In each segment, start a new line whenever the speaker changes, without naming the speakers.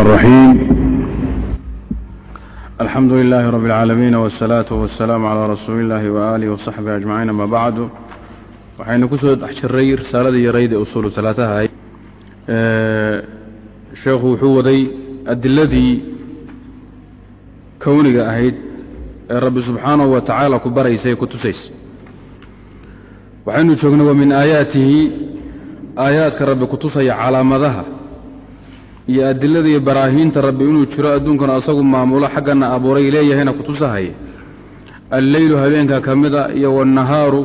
الرحيم الحمد لله رب العالمين والصلاة والسلام على رسول الله وآله وصحبه أجمعين أما بعد waxaynu ku soo dhex jiray risaaladii yarayd ee usuulu talaataha ahayd sheekhu wuxuu waday adiladii kowniga ahayd ee rabbi subxaanahu wa tacaala ku baraysa ee ku tusaysa waxaynu joognay wa min aayaatihi aayaadka rabbi ku tusaya calaamadaha iyo adilada iyo baraahiinta rabbi inuu jiro adduunkana asagu maamulo xaggana abuuray leeyahayna ku tusahaya alleylu habeenka ka mida iyo wannahaaru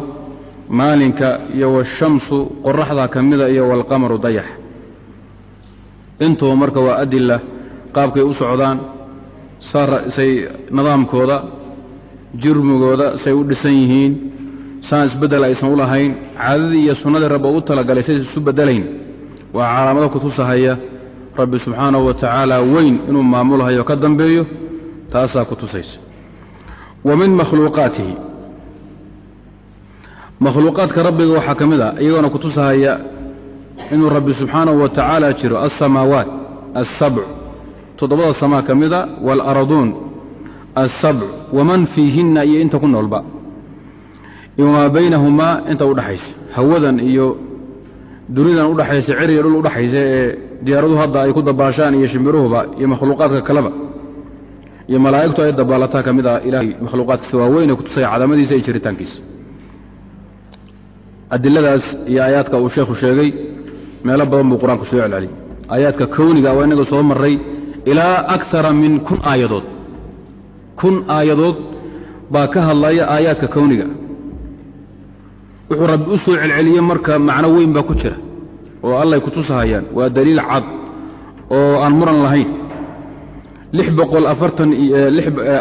maalinka iyo washamsu qoraxda ka mida iyo walqamaru dayax. Intuba marka waa adila qaabkay u socdaan say nidaamkooda jirmigooda say u dhisan yihiin saan isbeddel aysan u lahayn caadadii iyo sunnadii rabbi u talagalay saysa isu beddelayn waa calaamado ku tusahaya rabbi subxaanahu wa tacaala weyn inuu maamulhayo ka dambeeyo taasaa ku tusaysa. Wa min makhluuqaatihi. Makhluuqaadka rabbiga waxaa ka mid ah iyagoona ku tusahaya inuu rabbi subxaanahu wa tacaala jiro alsamaawaat alsabc toddobada samaa ka mida waalaaraduun alsabc waman fiihinna iyo inta ku noolba. Iyo wamaa baynahumaa inta udhaxaysa hawadan iyo dunidan udhaxaysa ceriya dhul udhaxaysa ee diyaaraduhu hadda ay ku dabaashaan iyo shimbiruhuba iyo makhluuqaadka kaleba. Iyo malaa'igtu ay dabaalataa ka mid ah ilaahay makhluuqaadkiisa waaweyn ee ku tusaya cadamadiisa iyo jiritaankiisa. Adiladaas iyo aayaadka uu sheekhu sheegay meelo badan buu qur'aanku soo celceliyey. Aayaadka kowniga waa innaga soo marray ilaa akara min kun aayadood. Kun aayadood baa ka hadlaya aayaadka kowniga wuxuu rabbi u soo celceliyey marka macno weyn baa ku jira oo allay ku tusahayaan. Waa daliil cad oo aan muran lahayn.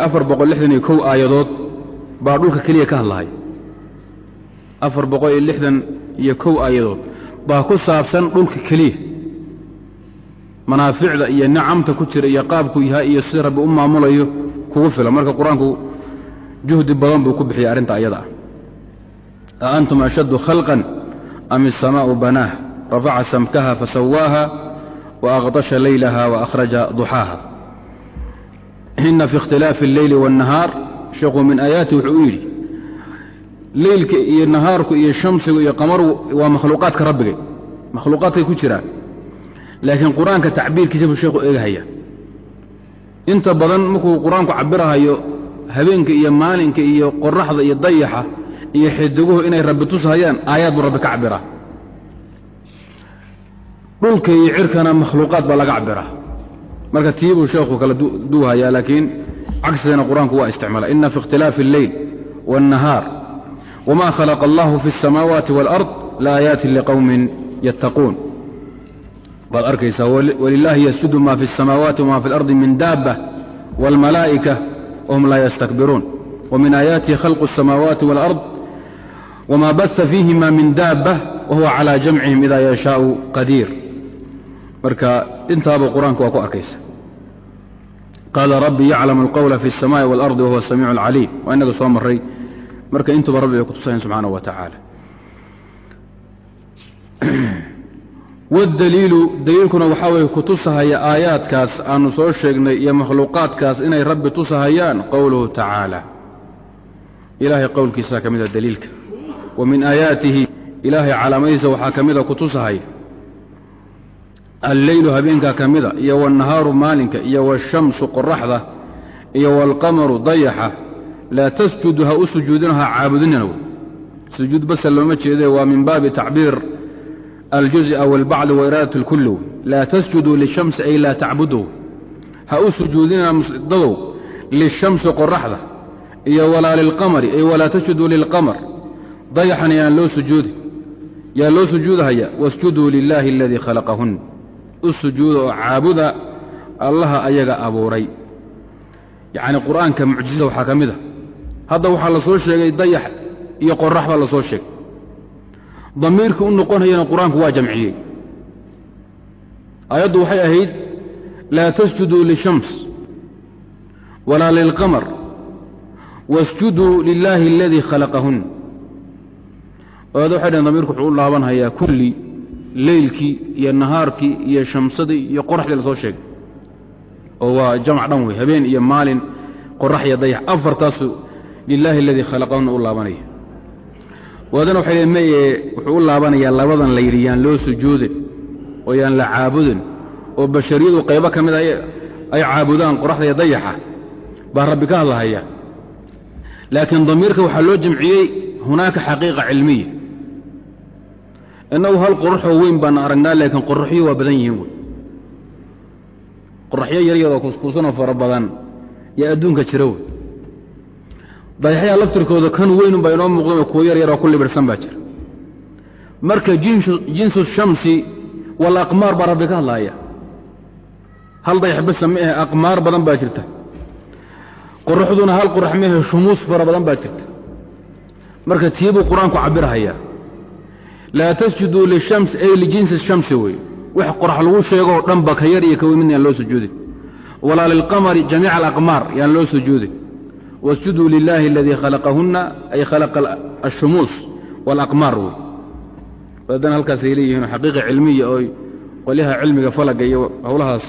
Afar boqol lixdan iyo kow aayadood baa dhulka keliya ka hadlahay afar boqol iyo lixdan iyo kow aayadood baa ku saabsan dhulka keliya. Manaaficda iyo nicamta ku jira iyo qaabku yahay iyo sida rabbi u maamulayo kugu filan. Marka qur'aanku juhdi badan buu ku bixiyay arrinta ayada ah a antum ashaddu khalqan am isamaa'u banaah rafaca samkaha fasawaaha wa aqdasha laylaha wa akhraja duxaaha ina fi ikhtilaafi alleyli waannahaar sheekhu min aayaati wuxuu u yidhi leylka iyo nahaarku iyo shamsigu iyo qamaru waa makhluuqaadka rabbigay makhluuqaadkay ku jiraan laakiin qur'aanka tacbiirkiisa buu sheekhu eegahaya inta badan markuu qur'aanku cabirahayo habeenka iyo maalinka iyo qoraxda iyo dayaxa iyo xidiguhu inay rabbi tushayaan aayaad buu rabbi ka cabiraa dhulka iyo cirkana makhluuqaad baa laga cabiraa marka tii buu sheekhu kala duuhayaa laakiin cagsigeena qur-aanku waa isticmaala ina fi ikhtilaafi alleyl waاnnahaar wma khalaqa allahu fi اsamaawaati wاlard laaayaati liqowmin yattaquun baad arkaysaa walilaahi yasjudu ma fi الsamaawaati wma fi اlardi min daaba wاlmalaa'ika wahum laa yastakbiruun wmin aayaatihi khalqu الsamaawaati wاlard wma baha fiihima min daaba wahuwa calى jamcihim ida yashaau qadiir marka intaaba qur-aanka waa ku arkaysa qaala rabbi yaclamu اlqowla fi الsamaai wاlardi wahuwa samiic اlcaliim waa inaga soo maray marka intuba rabbi bay ku tusayan subxaanaه wa tacaala waddaliilu daliilkuna waxaa weeye ku tusahaya aayaadkaas aanu soo sheegnay iyo makhluuqaadkaas inay rabbi tusahayaan qowluhu tacaala ilaahay qowlkiisaa ka mida daliilka wa min aayaatihi ilaahay calaamadiisa waxaa ka mida ku tusahay alleylu habeenkaa ka mida iyo wannahaaru maalinka iyo washamsu qoraxda iyo waalqamaru dayaxa laa tasjudu ha u sujuudin ha caabudinana wey. Sujuud basa looma jeedee waa min baabi tacbiir aljuz'a waalbacdi wa iraadat alkulli wey. Laa tasjuduu lishamsi ay laa tacbudow ha u sujuudinana musdadow lishamsi qoraxda iyo walaa lilqamari ay walaa tasjuduu lilqamar dayaxan yaan loo sujuudi. Yaa loo sujuudahaya wasjuduu lilaahi aladii khalaqahun. U sujuuda oo caabuda allaha ayaga abuuray. Yacni qur'aanka mucjizada waxaa ka mid a hadda waxaa la soo sheegay dayax iyo qorax baa la soo sheegay. Damiirka u noqonayana qur'aanku waa jamciyey. Aayaddu waxay ahayd laa tasjuduu lishams walaa lilqamar wasjuduu lilaahi aladii khalaqahun oada waxay dhaheen damiirku wuxuu u laabanhayaa kulli leylkii iyo nahaarkii iyo shamsadii iyo qoraxdii la soo sheegay. Oo waa jamc dhan wey habeen iyo maalin qorax iyo dayax. Afartaasu lilaahi aladii khalaqahunna u laabanaya. Waadana waxay le maye wuxuu u laabanayaa labadan la yidhi yaan loo sujuudin oo yaan la caabudin oo bashariyadu qaybo ka mid a ay caabudaan qoraxda iyo dayaxa. Baa rabbi ka hadlahaya. Laakiin damiirka waxaa loo jamciyey hunaaka xaqiiqa cilmiya innagu hal qoraxoo weyn baana aragnaa laakiin qoraxyo waa badan yihiin wey qoraxyo yaryaroo kuskuusanoo fara badan yaa adduunka jira wey dayaxyaha laftirkooda kan weynunbaa inoo muuqdanoo kuwo yaryaroo ku libirhsan baa jira marka jinsu shamsi wal aqmaar baa rabbi ka hadlaaya hal dayax basa ma ahe aqmaar badan baa jirta qoraxduna hal qorax ma ahe shumuus fara badan baa jirta marka tii buu qur'aanku cabbirhayaa laa tasjuduu lishams ay lijinsi shamsi wey wax qorax lagu sheegoo dhanba ka yar iyo ka weyn midna yaan loo sujuudin. Walaa lilqamari jamiica alaqmaar yaan loo sujuudin. Wasjuduu lilaahi aladii khalaqahunna ay khalaqa ashumuus waalaqmaar wey haddana halkaasay leeyihiin xaqiiqa cilmiya oo qolyaha cilmiga falaga iyo howlahaas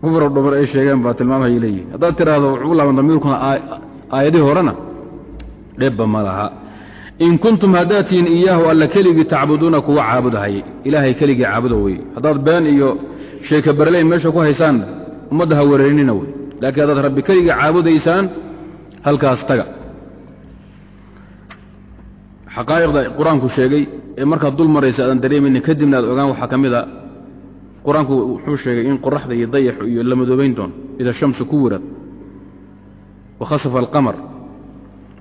kufra dhumar ay sheegeen baa tilmaamhay leeyihiin haddaad tidhaahdo wuxuu laaban damiirkuna aayadihii horena dhebba ma laha in kuntum haddaad tihiin iyaahu alla keligii tacbuduuna kuwa caabudahayay ilaahay keligii caabuda weye haddaad been iyo sheeka barleyn meesha ku haysaan ummadda ha wareerinina wey laakiin haddaad rabbi keligii caabudaysaan halkaas taga. Xaqaa'iqda qur'aanku sheegay ee markaad dul maraysa aadan dareemaynin kadibna aad ogaan waxaa ka mid a qur'aanku wuxuu sheegay in qoraxda iyo dayaxu iyo la madoobayn doono ida shamsu ku wirad wa khasafa alqamar.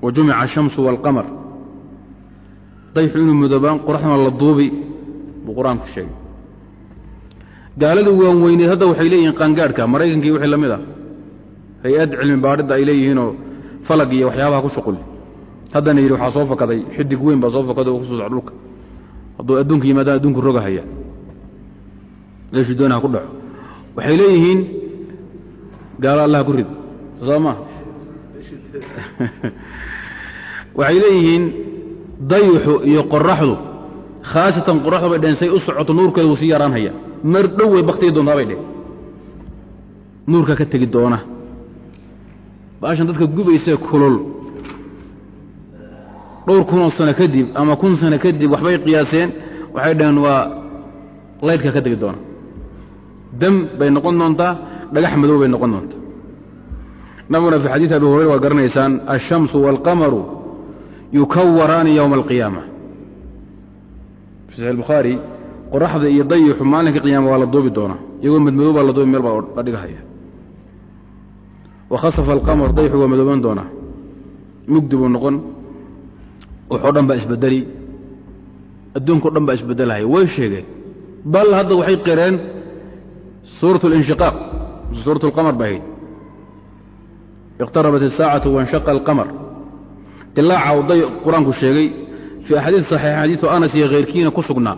Wa jumica ashamsu waalqamar dayxu inuu madoobaan qoraxduna la duubi buu qur'aanku sheegay. Gaaladu waan weyneed hadda waxay leeyihiin qaangaadhka maraykankii wixii la mid ah. Hay'ad cilmi baadhidda ay leeyihiinoo falag iyo waxyaabaha ku shuqul. Haddana yidhi waxaa soo fakaday xidig weyn baa soo fakaday oo ku soo socda dhulka. Hadduu adduunka yimaadaan adduunku rogahaya. Meeshuu doonaha ku dhaco. Waxay leeyihiin gaalo allah ku rid. Soo maa waxay leeyihiin dayuxu iyo qoraxdu khaasatan qoraxdu bay dheheen say u socoto nuurkeeda wuu sii yaraanhaya mar dhow way baktigi doontaa bay dheheen. Nuurka ka tegi doona. Baashan dadka gubaysee kulul. Dhowr kunoo sano kadib ama kun sano kadib waxbay qiyaaseen waxay dhaheen waa laydhka ka tegi doona. Dam bay noqon doontaa dhagax madow bay noqon doontaa. Nabiguna fi xadiid abi hurayra waa garanaysaan alshamsu waalqamaru yukawaraani yowma alqiyaama fi saxi bukhaari qoraxda iyo dayixu maalinka qiyaama waa la duubi doonaa. Iyagoo madmadoo baa la duubi meel baa la dhigahaya. Wa khasafa alqamar dayixu waa madooban doonaa. Mugdi buu noqon waxoo dhan baa isbedeli. Adduunko dhan baa isbedelahaya way sheegeen. Bal hadda waxay qireen suurat alinshiqaaq suurat alqamar bay ahayd. Iqtarabat asaacatu wanshaqa alqamar dilaaca u day qur'aanku sheegay fii axaadiis saxiixa xadiidu anas iyo khayrkiina ku sugnaa.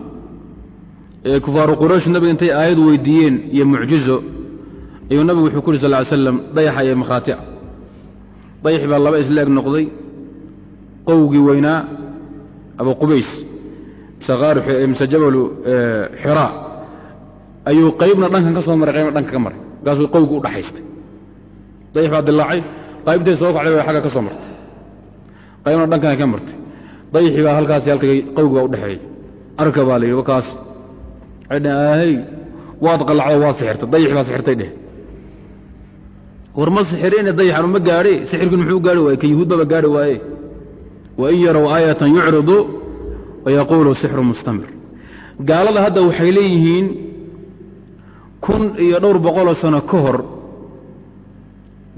Ee kufaaru quraysh nabiga intay aayad weydiiyeen iyo mucjizo ayuu nabigu wuxuu ku yuri sal ly slam dayaxa iyo makhaatica dayaxi baa laba isla eg noqday qowgii weynaa abu qubays mise jabalu xiraa ayuu qaybna dhankan ka soo maray qaybna dhanka ka maray. Markaasuu qowgii u dhaxaystay. Dayax baa dilaacay qaybtay soo kacday bay xagga ka soo martay qaybna dhankan ka martay. Dayaxii baa halkaasi halka qowgi baa u dhexeeyey arka baa la yidhi wakaas aahey waad qallacdo waad sixirtay dayaxi baa sixirtay dheh. War ma sixirine dayaxanu ma gaadhe sixirkin muxuu gaari waaye ka yuhuudbaba gaari waaye. Wain yarow aayatan yucridu wayaquulu sixru mustamir. Gaalada hadda waxay leeyihiin kun iyo dhowr boqoloo sano ka hor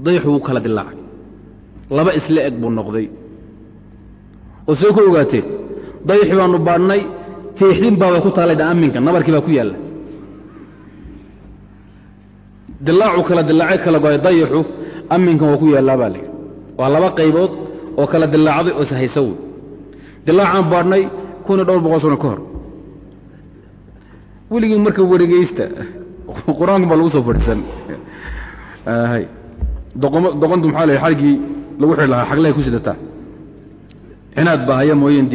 dayaxu wuu kala dilaacay. Laba isla eg buu noqday oo see ku ogaateen dayaxi baannu baadhnay tiixdin baaba ku taalay dha amminka nabarkii baa ku yaalla dilaacu kala dilaacay kala goay dayaxu amminkan waa ku yaallaa baa layidhi. Waa laba qaybood oo kala dilaacday oo ishaysa wey dilaacaan baadhnay kun iyo dhowr boqol sano ka hor. Weligii marka waregeysta qur'aanku baa lagu soo fadhiisan. Doqontu maxaa la xarigii lagu xidhi lahaa xaglahay ku sidataa cinaad baa haya mooyeen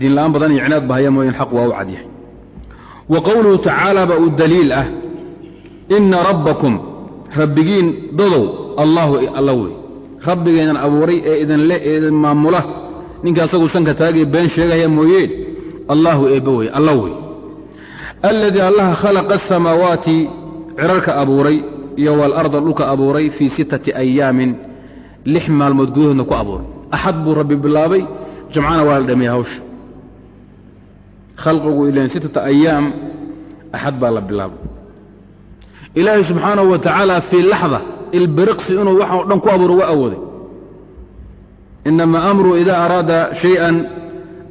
diinla'aan badan iyo cinaad baa haya mooyeen xaq waa u cadyahay wa qowluhu tacaala ba uu daliil ah inna rabbakum rabbigiin dadow allaahu alla wey. Rabbigaydan abuuray ee idin le ee idin maamula ninka asagu sanka taagay been sheegaya mooyeen allaahu eebbe wey alla wey. Alladii allaha khalaqa asamaawaati cirarka abuuray iyo waalarda dhulka abuuray fii sittati ayaamin lix maalmood gudahoodna ku abuuray axad buu rabbi bilaabay jamcana waa la dhameeyey hawsha khalqigu ilan sittata ayaam axad baa la bilaabay ilaahay subxaanahu wa tacaala fii laxda ilbiriqsi inuu waxa o dhan ku abuuro waa awooday inama amruu ida araada shayئan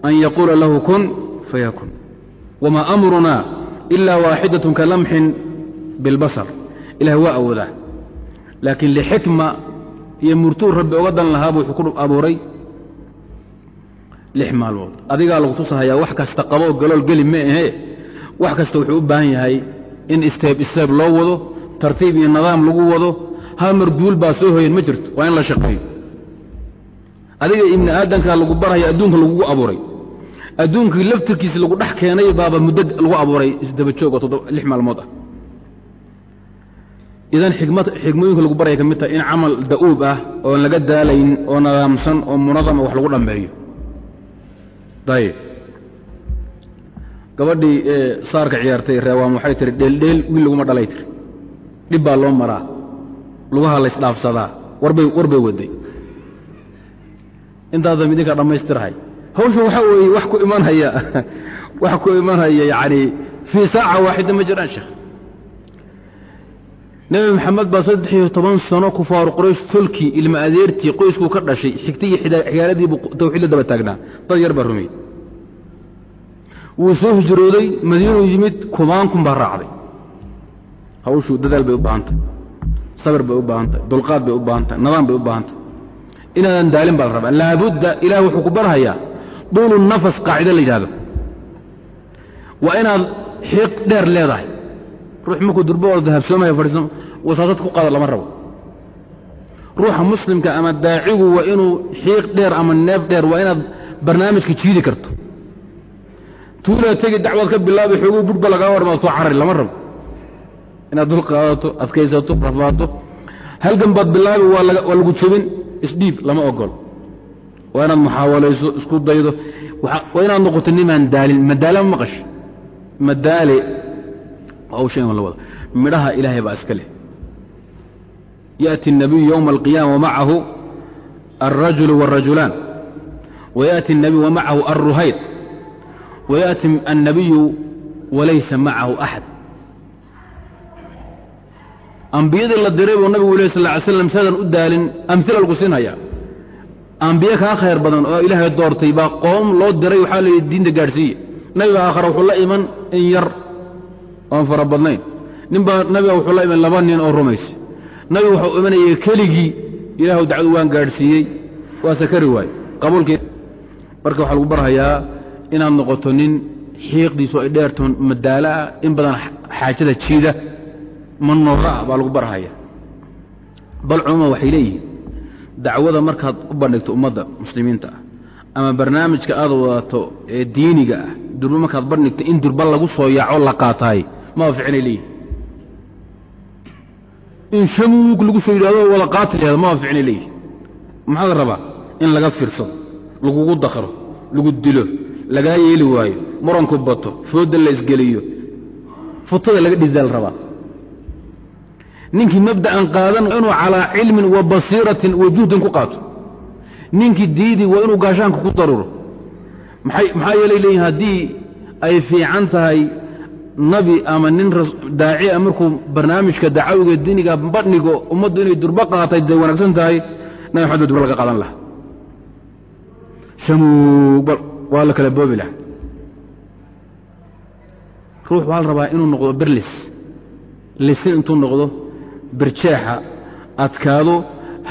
an yaquula lahu kun fayakun wma amruna ila waaxidaة ka lamxin biاlbasar ilahay waa awoodaa laakiin lixikma iyo murtuu rabbi oga dan lahaabuu wuxuu ku abuuray. lix maalmood. Adigaa lagu tusahayaa wax kasta qaboo galool geli ma ahee. Wax kasta wuxuu u baahan yahay in isteeb isteeb loo wado tartiib iyo nidaam lagu wado. Hal mar duul baa soo hoyan ma jirto waa in la shaqeeyo. Adiga ibni aadanka lagu barhaya adduunka lagugu abuuray. Adduunkii laftirkiisi lagu dhex keenay baaba muddo lagu abuuray isdaba joog oo lix maalmood ah idan xikmooyinka lagu baraya ka mid tahay in camal da'uub ah oon laga daalayn oo nidaamsan oo munadama wax lagu dhammeeyo. Ayib gabadhii saarka ciyaartay reewaam waxay tihi dheeldheel wiil laguma dhalay tiri. Dhib baa loo maraa. Lugaha laysdhaafsadaa warbay warbay waday. Intaasam idinkaa dhammaystirahay hawsha waxaa weeye wax ku imanhaya wax ku imanhaya yacani fii saaca waaxida ma jiraan sheekh nebi maxamed baa saddex iyo toban sano kufaaru qoraysh tolkii ilma adeertii qoyskuu ka dhashay xigtay iyo xigaaladiibuu tawxiid la daba taagnaa. Dad yar baa rumeyey wuu soo hijrooday madiinuu yimid kumaankun baa raacday. Hawshu dadaal bay u baahantahy sabir bay u baahantahy dulqaad bay u baahantahy nidaam bay u baahantahy inaadan daalin baa la rabaa. Laabudda ilaah wuxuu ku barhayaa duulu nafas qaacida la yidhahdo waa inaad xiiq dheer leedahay ruux markuu durbool dahabsoomaya fadhiisan wasaasad ku qaada lama rabo. Ruuxa muslimka ama daacigu waa inuu xiiq dheer ama neef dheer waa inaad barnaamijka jiidi karto. Tuulaa tegi dacwaad ka bilaabay xooguu budhba lagaa warmaad soo carari lama rabo. Inaad dul qaadato adkaysato rafaato halgan baad bilaabi waa lagu jebin isdhiib lama ogol waa inaad muxaawalayso isku daydo waa inaad noqoto nimaan daalin madaale ma maqash madaale hawshan la wada midhaha ilaahay baa iska leh yaأti الnabiyu yowma alqiyaama wamacahu alrajulu wاrajulaan wayaأti الnabiyu wamacahu alruhayd wayaأti الnabiyu walaysa macahu axad ambiyadii la diray buu nabigu leh sal ly slam sadan u daalin amila lagu siinhayaa ambiye kaa khayr badan oo ilaahay doortay baa qoom loo diray waxaa la yidhi diinta gaadhsiiye nabiga aakhare wuxuu la iman in yar oon fara badnayn. Ninbaa nabiga wuxuu la iman laba nin oo rumaysay nabigu wuxuu imanayay keligii ilaahu dacwadu waan gaadhsiiyey. Waa sakari waay. Qabuulkii marka waxaa lagu barhayaa inaad noqoto nin xiiqdiisu ay dheertoon madaalaah in badan xaajada jiida. Manoora baa lagu barhaya bal culumada waxay leeyihiin dacwada markaad u bandhigto ummadda muslimiinta ah ama barnaamijka aad wadato ee diiniga ah durba markaad bandhigto in durba lagu soo yaaco la qaataay maba ficinay leeyihiin in shamuug lagu soo yidhahdo wada qaati lahada maba ficinay leeyihiin maxaad rabaa? In laga fiirsado lagugu dakro lagu dilo lagaa yeeli waayo muranku bato foodda la isgeliyo futada laga dhisaa la rabaa. Ninkii mabda'an qaadan inuu calaa cilmin wa basiiratin wa juhdin ku qaato ninkii diidi waa inuu gaashaanka ku daruro maxaa yeelay leeyihiin haddii ay fiican tahay nabi ama nin daacia markuu barnaamijka dacawiga diiniga badhigo ummaddu inay durbo qaatay day wanaagsan tahay nabi maxamed durba laga qaadan lahaa. Shamuug waa la kala boobi lahaa. Ruux waxaa la rabaa inuu noqdo berlis. Lisin intuu noqdo birjeexa adkaado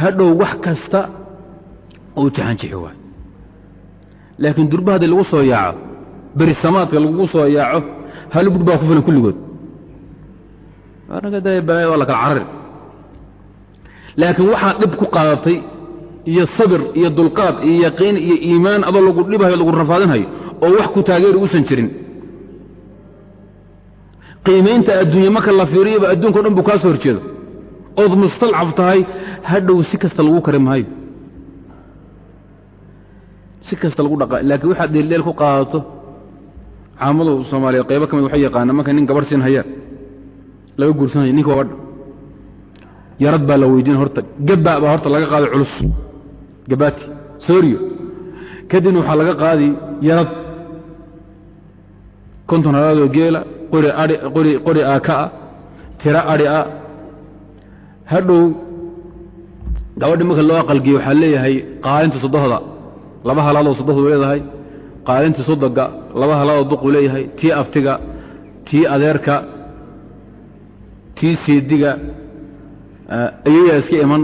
hadhow wax kasta uu jaxanjixi waayo laakiin durba haddii lagu soo yaaco berisamaadka lagu soo yaaco hal budh baa ku filan kulligood. Naga daaya balaayo waa la kala carari laakiin waxaad dhib ku qaadatay iyo sabir iyo dulqaad iyo yaqiin iyo iimaan adoo lagu dhibahayo lagu rafaadinhayo oo wax ku taageeri uusan jirin. Qiimaynta adduunya marka la fiiriyaba adduunka o dhan buu kaa soo horjeedo. Ood mustalcaf tahay hadhow si kasta lagu kari maayo si kasta lagu dhaqa laakiin waxaad dheeldheel ku qaadato caamadu soomaaliyeed qaybo ka mid waxay yaqaanaa markay nin gabarh siin hayaan laga guursanaya ninka gabadha yarad baa la weydiin horta gabba baa horta laga qaaday culus. Gabaati sooriyo. Kadibna waxaa laga qaadi yarad. Konton halaadoo geela qori ai qori qori aaka ah tiro adhi ah hadhow gabadhi marka loo aqalgiyo waxaa leeyahay qaalinta soddohda laba halaadoo soddohdu leedahay qaalintii sodoga laba halaadoo duqu leeyahay tii aftiga tii adeerka tii seediga ayayaa iska iman.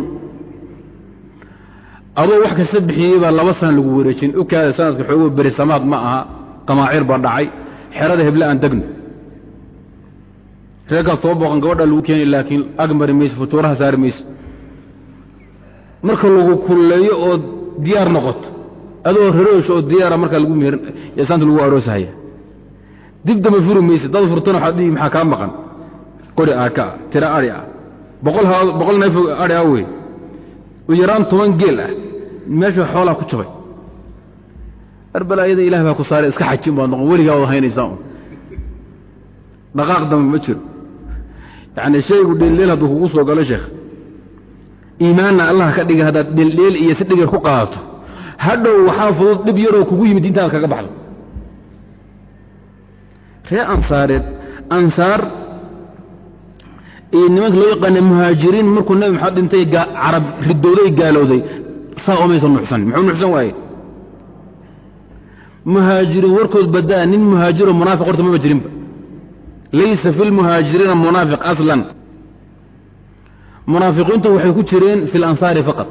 Adoo wax kasta bixiyey baa laba sana lagu wareejin. Ukaada sanadka xoogo berisamaad ma aha qamaaciir baa dhacay xerada heble aan degno. Reerkaas soo booqan gabadhaa lagu keeni laakiin agmari mayse futuuraha saari mayse marka lagu kulleeyo oo diyaar noqoto adoo raroosh oo diyaara markaa lagu meerin islaanta lagu aroosahaya dib damba furi mayse dad furtana waxaad dhihi maxaa kaa maqan? Qori aaka ah tira adhi ah boqol neef adhi ah wey. U yaraan toban geel ah meesha xoolaa ku jabay. Arbalaayada ilah baa ku saaray iska xajin baad noqon weligaa wada haynaysaa un dhaqaaq dambe ma jiro. Yacni shaygu dheeldheel hadduu kugu soo galo sheekh. Iimaanna allah ka dhiga haddaad dheeldheel iyo si dhigar ku qaadato hadhow waxaa fudud dhib yaroo kugu yimid intaad kaga baxdo ree ansaareed ansaar iyo nimanka loo yaqaana muhaajiriin markuu nebi maxamed dhintay carab ridowday gaalowday saa omaysan nuxsan muxuu nuxsan waaye? Muhaajiriin warkood badaa nin muhaajiro munaafiq horta mama jirinba laysa fi lmuhaajiriina munaafiq aslan. Munaafiqiintu waxay ku jireen fi lansaari faqad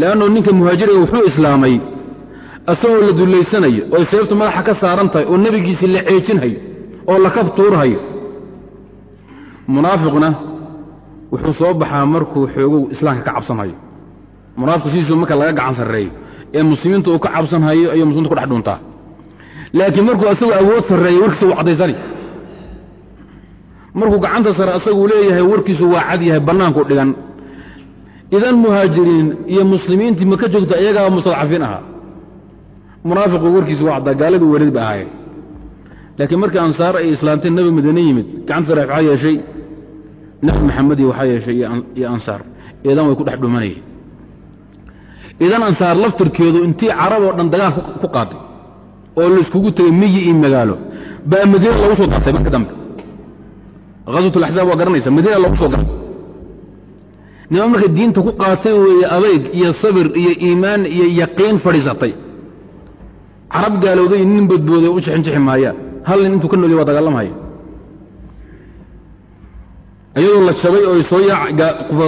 leannu ninka muhaajiriga wuxuu islaamay. Asagoo la dullaysanayo oy seebtu madaxa ka saaran tahay oo nebigiisii la ceejinhayo oo la tuurhayo munaafiqna wuxuu soo baxaa markuu xoogow islaamka ka cabsanhayo munaafiqu sidiisuu marka laga gacan sarreeyo ee muslimiinta uu ka cabsanhayo ayuu muslimiinta ku dhex dhuntaa laakiin markuu asagoo awood sarreeya warkiisa wuu caddaysani. Markuu gacanta sare asaguu leeyahay warkiisu waa cad yahay bannaanku dhigan idan muhaajiriin iyo muslimiintii maka joogta iyagaa mustadcafiin ahaa munaafiqu warkiisu waa caddaa gaaladu welid ba ahaayeen. Laakiin markii ansaar ay islaamteen nebi madiine yimid gacanta waxaa yeeshay nebi maxamedi waxaa yeeshay iyo ansaar. Idan way ku dhex dhumanayeen. Idan ansaar laftirkeedu intii carab oo dhan dagaal ku qaaday oo layskugu tegey miyi iyo magaalo baa madiina lagu soo dartay marka dambe. Haswat alaxzaab waa garanaysa madiina lagu soo garay niman markay diinta ku qaatay weeye adayg iyo sabir iyo iimaan iyo yaqiin fadhiisatay. Carab gaalowday nin badbooday u jixinjixi maayaan. Hal nin intuu ka noolya waa dagaalamhaya iyadoo la jabay oo soo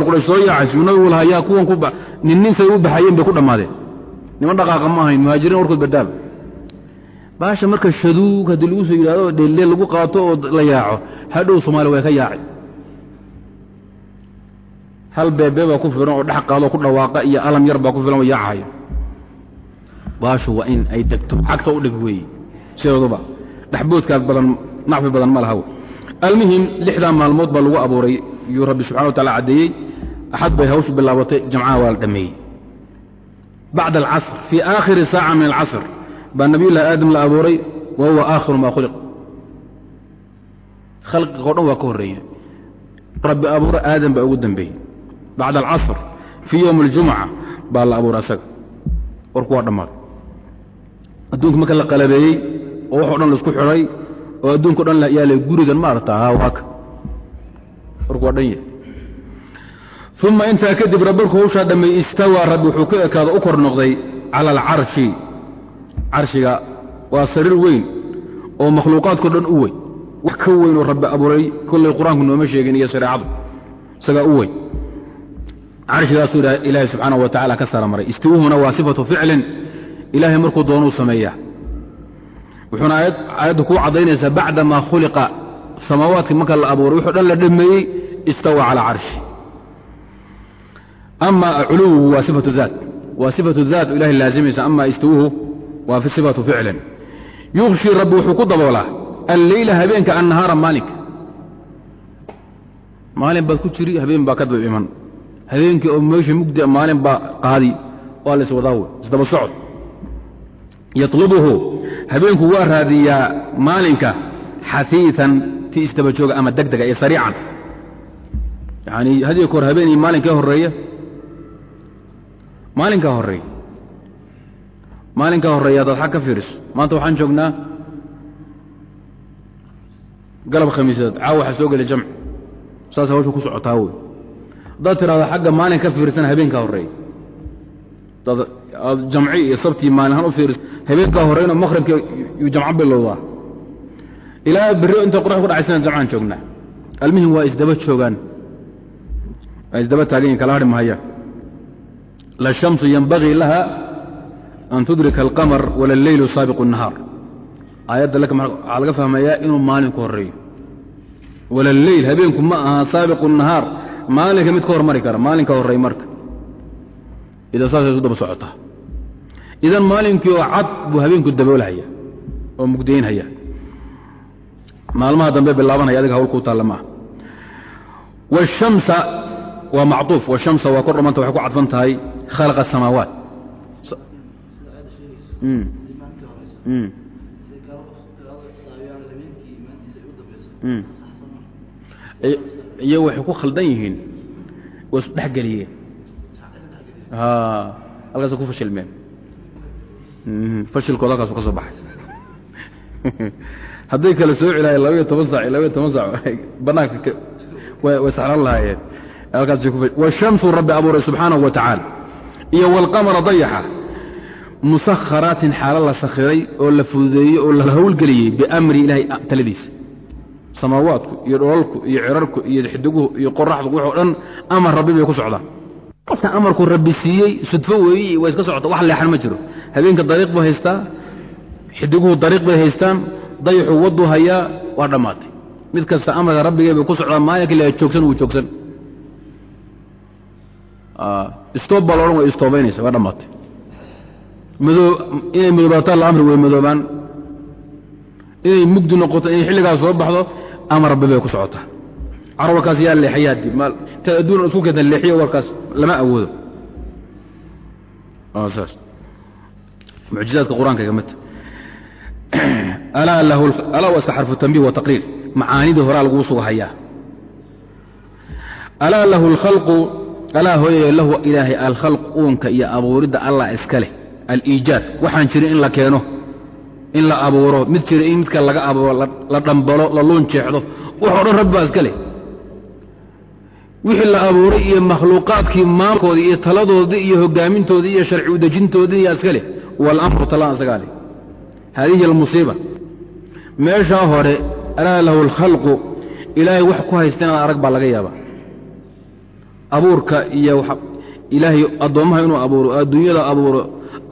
quraysh soo yaacaysu nabigu lahaa yaa kuwan ku nin nin say u baxayeen bay ku dhammaadeen. Niman dhaqaaqa ma ahayn muhaajiriin warkood badaaba baasha marka shaduug haddii lagu soo yidhahdo dheeldheel lagu qaato oo la yaaco hadhow soomaaliya way ka yaacay hal beebee baa ku filan oo dhex qaadoo ku dhawaaqa iyo alam yar baa ku filan oo yaacahayo baashu waa in ay degto cagta u dhig weeye sideeduba dhexboodkaas badan nacfi badan ma laha almuhim lixdaa maalmood baa lagu abuuray yuu rabbi subxana wa tacala caddeeyey axad bay hawshu bilaabatay jamcaha waa la dhammeeyey bacda alcasr fii aakhiri saaca min alcasr baa nabiyullahi aadam la abuuray wa huwa aakhiru maa khuliq. Khalqiga o dhan waa ka horreeye rabbi abuura aadam baa ugu dembeeyey bacda alcasr fii yowmi aljumca baa la abuuray asaga warku waa dhammaaday adduunka marka la qalabeeyey oo waxo dhan la isku xidhay oo adduunka o dhan yaalla gurigan ma aragtaa haa waaka warku waa dhan yahay uma intaa kadib rabbarku hawshaa dhammeey istawaa rabbi wuxuu ka ekaado u kor noqday cala alcarshi carshiga waa sariir weyn oo makhluuqaadkao dhan u weyn wax ka weyn oo rabbi abuuray kollay qur'aanku nooma sheegin iyo shareecadu isagaa u weyn carshigaasuu ilaahay subxaanahu wa tacala ka sara maray. Istiwuhuna waa sifatu ficlin. Ilaahay markuu doonuu sameeyaa. Wuxuuna aayaddu kuu caddaynaysaa bacda maa khuliqa. Samaawaadkii marka la abuuray wuxuu dhan la dhameeyey istawa calaa carshi ama culuwuhu waa sifatu daat waa sifatu daat ilahay laazimaysa ama istiwuhu waa sifatu ficlin. Yukhshii rabbi wuxuu ku daboolaa. Alleyla habeenka annahaara maalinka maalin baad ku jiri habeen baa ka daba iman habeenkii oo meesha mugdia maalin baa qaadi waa lays wadaa wey isdaba socod. Yatlubuhu habeenku waa raadiyaa maalinka xafiian ti isdaba jooga ama degdega iyo sariican. Yani hadiyo kahor habeen iyo maalinkee horreeya maalinkaa horreeya maalinkaa horreeya haddaad xag ka fiiriso maanta waxaan joognaa galab khamiisaad caawa waxaa soo geli jamc saas hawsha ku socotaa wey haddaad tidhahda xagga maalin ka fiirsana habeenkaa horreeya aad jamci iyo sabtii maalinhaan u fiiriso habeenkaa horreyna maqhribka yuu jamco bilowdaa ilaa berrio inta qorax ku dhacaysana jamcaan joognaa almihim waa isdaba joogaan waa isdaba taagan yihin kala hadhi mahaya la shamsu yanbagii laha an tudrika alqamar wala alleylu saabiqu الnahaar aayadda waxaa laga fahmayaa inuu maalinku horreeyo wala alleyl habeenku ma aha saabiqu الnahaar maalinka mid ka hormari kara maalinka horreey marka idan saasay isu daba socotaa idan maalinkii oo cad buu habeenku daboolhaya oo mugdaynhaya maalmaha dambe bilaabanaya adiga hawl kuu taalla maaha wالshamsa waa macطuuf wالshamsa waa kor dhamanta waxay ku cadfan tahay khalaqa الsamaawaat iyagu waxay ku khaldan yihiin way isu dhex geliyeen. Halkaasa ku fashilmeen. Fashilkooda halkaasu ka soo baxay. Hadday kala soo celaayen labaiyo toban sac iyo toban sac bannaanka way saxran lahaayeen. Halkaaswashamsu rabbi abuuray subxaanahu wa tacaala. Iyo waalqamara dayaxa musakharaatin xaalo la sakhiray oo la fududeeyey oo la howlgeliyey biamri ilaahay taladiisa samaawaadku iyo dholalku iyo cirarku iyo xidiguhu iyo qoraxdu waxoo dhan amar rabbi bay ku socdaan qofka amarku rabbi siiyey sudfo weeyi waa iska socota wax leexan ma jiro. Habeenka dariiq buu haystaa xidiguhu dariiq bay haystaan dayaxu wadduu hayaa waa dhammaatay. Mid kasta amarka rabbigay bay ku socdaan maalinkii la joogsan wuu joogsan. Istoob baa loodhan way istoobaynaysa waa dhammaatay. Inay madoobaataan la amri way madoobaan. Inay mugdi noqoto inay xilligaas soo baxdo amar rabbi bay ku socotaa car warkaas yaa leexayaa dib intaad adduuna isku keenta leexiyo warkaas lama awoodo. Mucjizaadka qur'aanka kamidta alaa waa iska xarfu tanbih wa taqriir. Macaanidii horaa laguu sugahayaa alaa lahu alkhalqu alaa hooyaya lahu ilaahay alkhalq uunka iyo abuuridda allah iska leh aliijaad. Waxaan jirin in la keeno in la abuuro mid jira in midka laga abuuro la dhambalo la luun jeexdo waxoo dhan rabbi baa iska leh. Wixii la abuuray iyo makhluuqaadkii maalkoodii iyo taladoodii iyo hoggaamintoodii iyo sharci udejintoodii yaa iska leh. Waalamru talaan isagaa leh haadihi almusiiba meeshaa hore alaa lahu alkhalqu ilaahay wax ku haysta inaad arag baa laga yaabaa. Abuurka iyo ilaahay addoommaha inuu abuuro adduunyada abuuro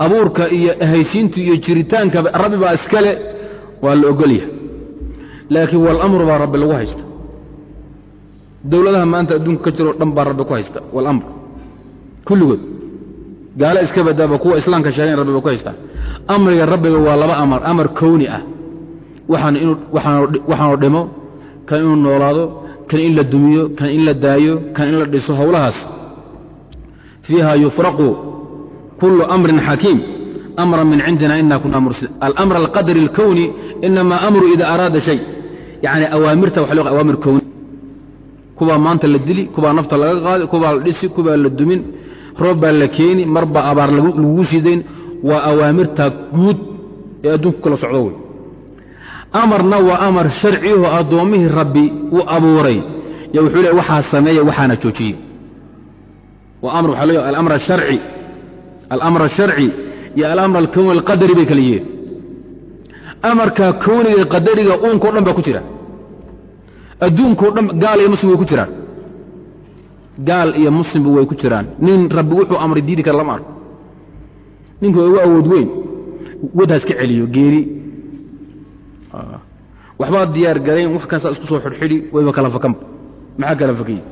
abuurka iyo ahaysiintu iyo jiritaanka rabbi baa iska le waa la ogolyahay laakiin walamru baa rabbi lagu haysta dowladaha maanta adduunka ka jiroo dhan baa rabbi ku haysta walamr kulligood. Gaalo iska badaaba kuwa islaamka sheegayn rabbi ba ku haystaa. Amriga rabbiga waa laba amar amar kowni ah. Waxaanu dhimo kan inuu noolaado kan in la dumiyo kan in la daayo kan in la dhiso howlahaas fiiha yufraqu kullu amrin xakiim amran min cindina ina kuna mursil. Alamr alqadari اlkowni inama amru ida araada shay. Yani awaamirta waxa loo awaamir kowni kubaa maanta la dili kubaa nafta laga qaadi kubaa la dhisi kubaa la dumin roob baa la keeni mar baa abaar lagugu sidayn waa awaamirta guud ee adduunku kala socdo wey. Amarna waa amar sharciho addoommihii rabbi uu abuuray. Yo wuxuu leey waxaa sameeya waxaana joojiye waa amr waxaa loo alamr asharci alamr asharci iyo alamr alkowni alqadari bay kala yihiin. Amarka kowniga qadariga uunkao dhan baa ku jira. Adduunkao dhan gaal iyo muslim way ku jiraan. Gaal iyo muslimba way ku jiraan. Nin rabbi wuxuu amray diidi kara lama arko. Ninku ugu awood weyn. Wad ha iska celiyo geeri. Waxbaad diyaar garayn wax kasta isku soo xidhxidhi wayba kala fakanba maxaa kala fakiyey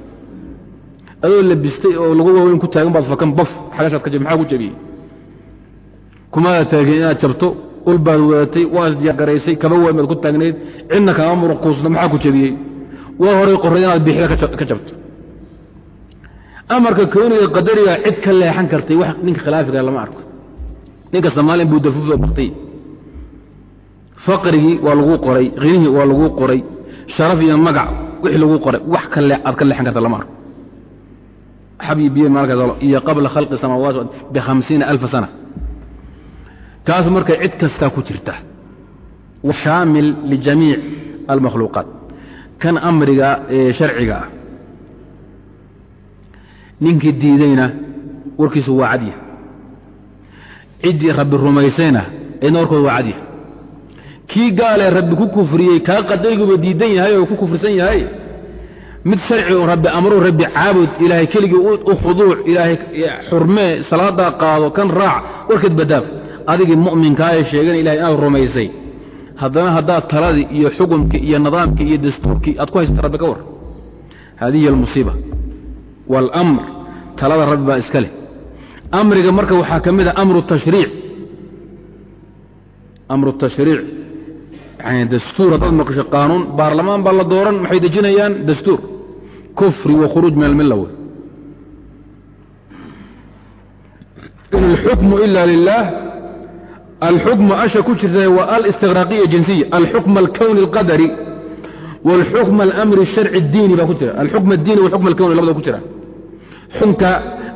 adoo labistay oo lagu waaweyn ku taagan baad fakan baf xagashaad ka jab maxaa ku jabiyey? Kumaada taagin inaad jabto ul baad wadatay waa isdiyaargaraysay kaba weyn baad ku taagnayd cidna kama muruquusna maxaa ku jebiyey waa horay qorray inaad biixda ka jabto. Amarka kowniga qadariga cid ka leexan kartay wax ninka khilaafiga lama arko. Ninka soomaalin buu dafuufo bartay. Faqrigii waa laguu qoray hinihii waa laguu qoray sharaf iyo magac wixii laguu qoray wax aad ka leexan karta lama arko xabii biyo maalkaas iyo qabla khalqi samaawaat bihamsiina alfa sana kaas marka cid kastaa ku jirta shaamil lijamiic almakhluuqaat kan amriga ee sharciga ah ninkii diidayna warkiisu waa cadya ciddii rabbi rumaysayna cidna warkooda waa cadya kii gaalee rabbi ku kufriyey kaa qadariguba diidan yahay oo ku kufrisan yahay mid sharci oo rabbi amruu rabbi caabud ilaahay keligii u khuduuc ilaahay xurmee salaadaa qaado kan raac warkeed badaab adigii mu'minkaa ee sheegana ilahay inaad rumaysay. Haddana haddaad taladii iyo xukumkii iyo nidaamkii iyo dastuurkii aad ku haysata rabbi ka war. Haadihi almusiiba. Waalamr talada rabbi baa iska leh. Amriga marka waxaa ka mid a amru tashriic. Amru tashriic. Yani dastuur haddaad maqasho qaanuun baarlamaan baa la dooran maxay dejinayaan? Dastuur kufri wa khuruuj min almilla wey in alxukmu ila lilah alxukmu asha ku jirta waa alistiqraaqiya jinsiya alxukm alkowni alqadari wاlxukm alamri الsharci اdiini baa ku jira alxukm اdiini walxukm alkowni labada ku jira xunka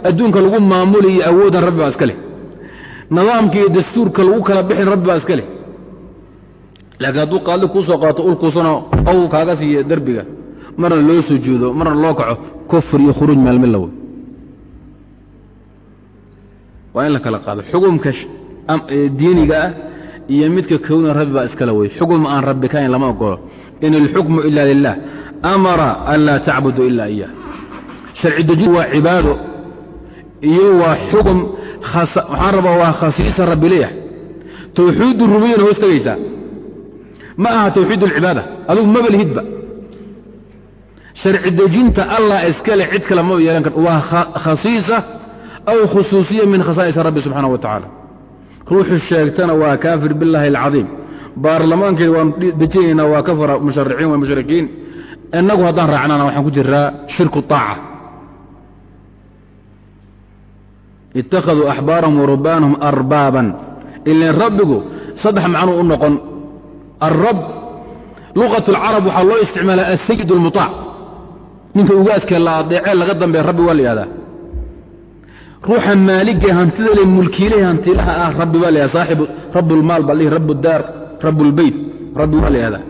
adduunka lagu maamuliyo awoodan rabbi baa iska leh nidaamka iyo dastuurka lagu kala bixin rabbi baa iska leh laakiin hadduu qaadli kuu soo qaato ulkuusana qow kaaga siiyo derbiga marna loo sujuudo marna loo kaco kufr iyo khuruuj maalmilla wey waa in la kala qaado. Xukumka diiniga ah iyo midka kowna rabbi baa iskale wey xukum aan rabbi kahayn lama ogolo in alxukmu ila lilah amara an laa tacbudu ila iyah sharci dejin waa cibaado iyo waa xukum waxaan rabaa waa khasiisa rabbi leeyahay. Tawxiid rubiyana hoos tegaysaa ma aha tawxiid alcibaada adugu maba lihidba sharci dejinta allah iskale cid kale maba yeelan karto waa khasiisa aw khusuusiya min khasaa'is rabbi subxaana wa tacaala ruuxu sheegtana waa kaafir billaahi alcadiim baarlamaankeeda waan dejinaynaa waa kafara mushariciin wa mushrikiin innagu haddaan raacnana waxaan ku jiraa shirku طaaca ittakhaduu axbaarahum warubaanahum arbaaban ilan rabbigu saddex macnuu u noqon alrab luqat اlcarab waxaa loo isticmaalaa asayid اlmuطaac ninka ugaadka la adeecee laga dambeya rabbi waa la yidhahdaa ruuxa maalige hantida le hantilaha ah rabbi baa la yhahda saaxibu rabbulmaal baa lihi rabbudaar rabbulbeyt rabbi waa la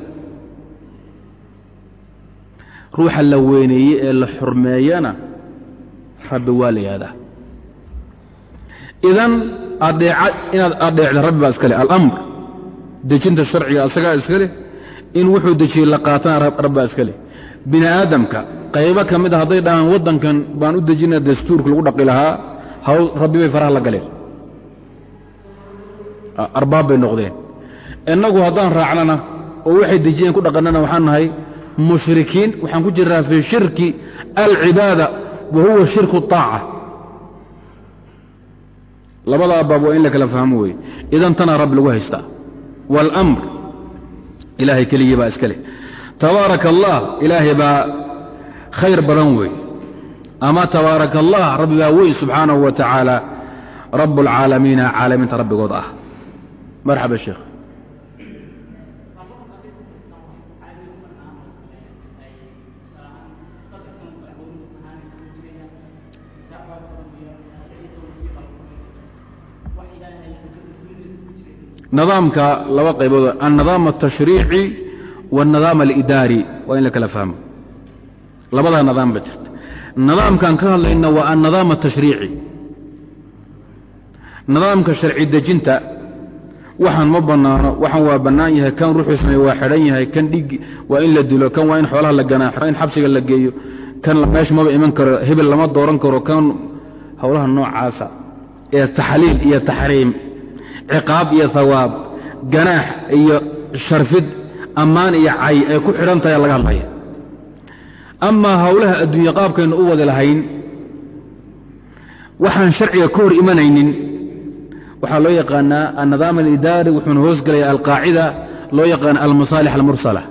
ruuxa la weyneeye ee la xurmeeyana rabbi waa la yihahdaa idan adeeca inaad adeecda rabbi baa iska alamr dejinta sharciga asagaa iska leh. In wuxuu dejiyey la qaatana rabbibaa iska leh. Bini aadamka qaybo ka mid a hadday dhahaan waddankan baan u dejinaa dastuurka lagu dhaqi lahaa haw rabbi bay faraha la galeen arbaab bay noqdeen innagu haddaan raacnana oo waxay dejiyeen ku dhaqannana waxaan nahay mushrikiin waxaan ku jiraa fii shirki alcibaada wa huwa shirku الطaaca labada baab waa in la kala fahmo weeye idan tanaa rabbi lagu haystaa wاlmr ilaahay keligii baa iska leh tabaaraka allah ilaahay baa khayr badan wey ama tabaaraka allah rabbi baa weyn subxaanahu wa tacaala rabb اlcaalamiina caalamiinta rabbigood ah marxaba sheekh nidaamka laba qaybood alnidaam altashriici waاlnidaam alidaari waa in la kala fahmo labadaa nidaam ba jirta. Nidaamkan ka hadlayna waa alnidaam altashriici nidaamka sharci dejinta waxaan ma bannaano waxaan waa bannaan yahay kan ruuxuu waa xidhan yahay kan dhig waa in la dilo kan waa in xoolaha la ganaaxo in xabsiga la geeyo kan meesha maba iman karo hebel lama dooran karo kan howlaha noocaasa ee taxliil iyo taxriim ciqaab iyo hawaab ganaax iyo sharfid ammaan iyo cay ay ku xidhan tahay laga hadlaya amaa howlaha adduunye qaabkaynu u wadi lahayn waxaan sharciga ka hor imanaynin. Waxaa loo yaqaanaa annidaam alidaari wuxuuna hoos gelaya alqaacida loo yaqaana almasaalix almursala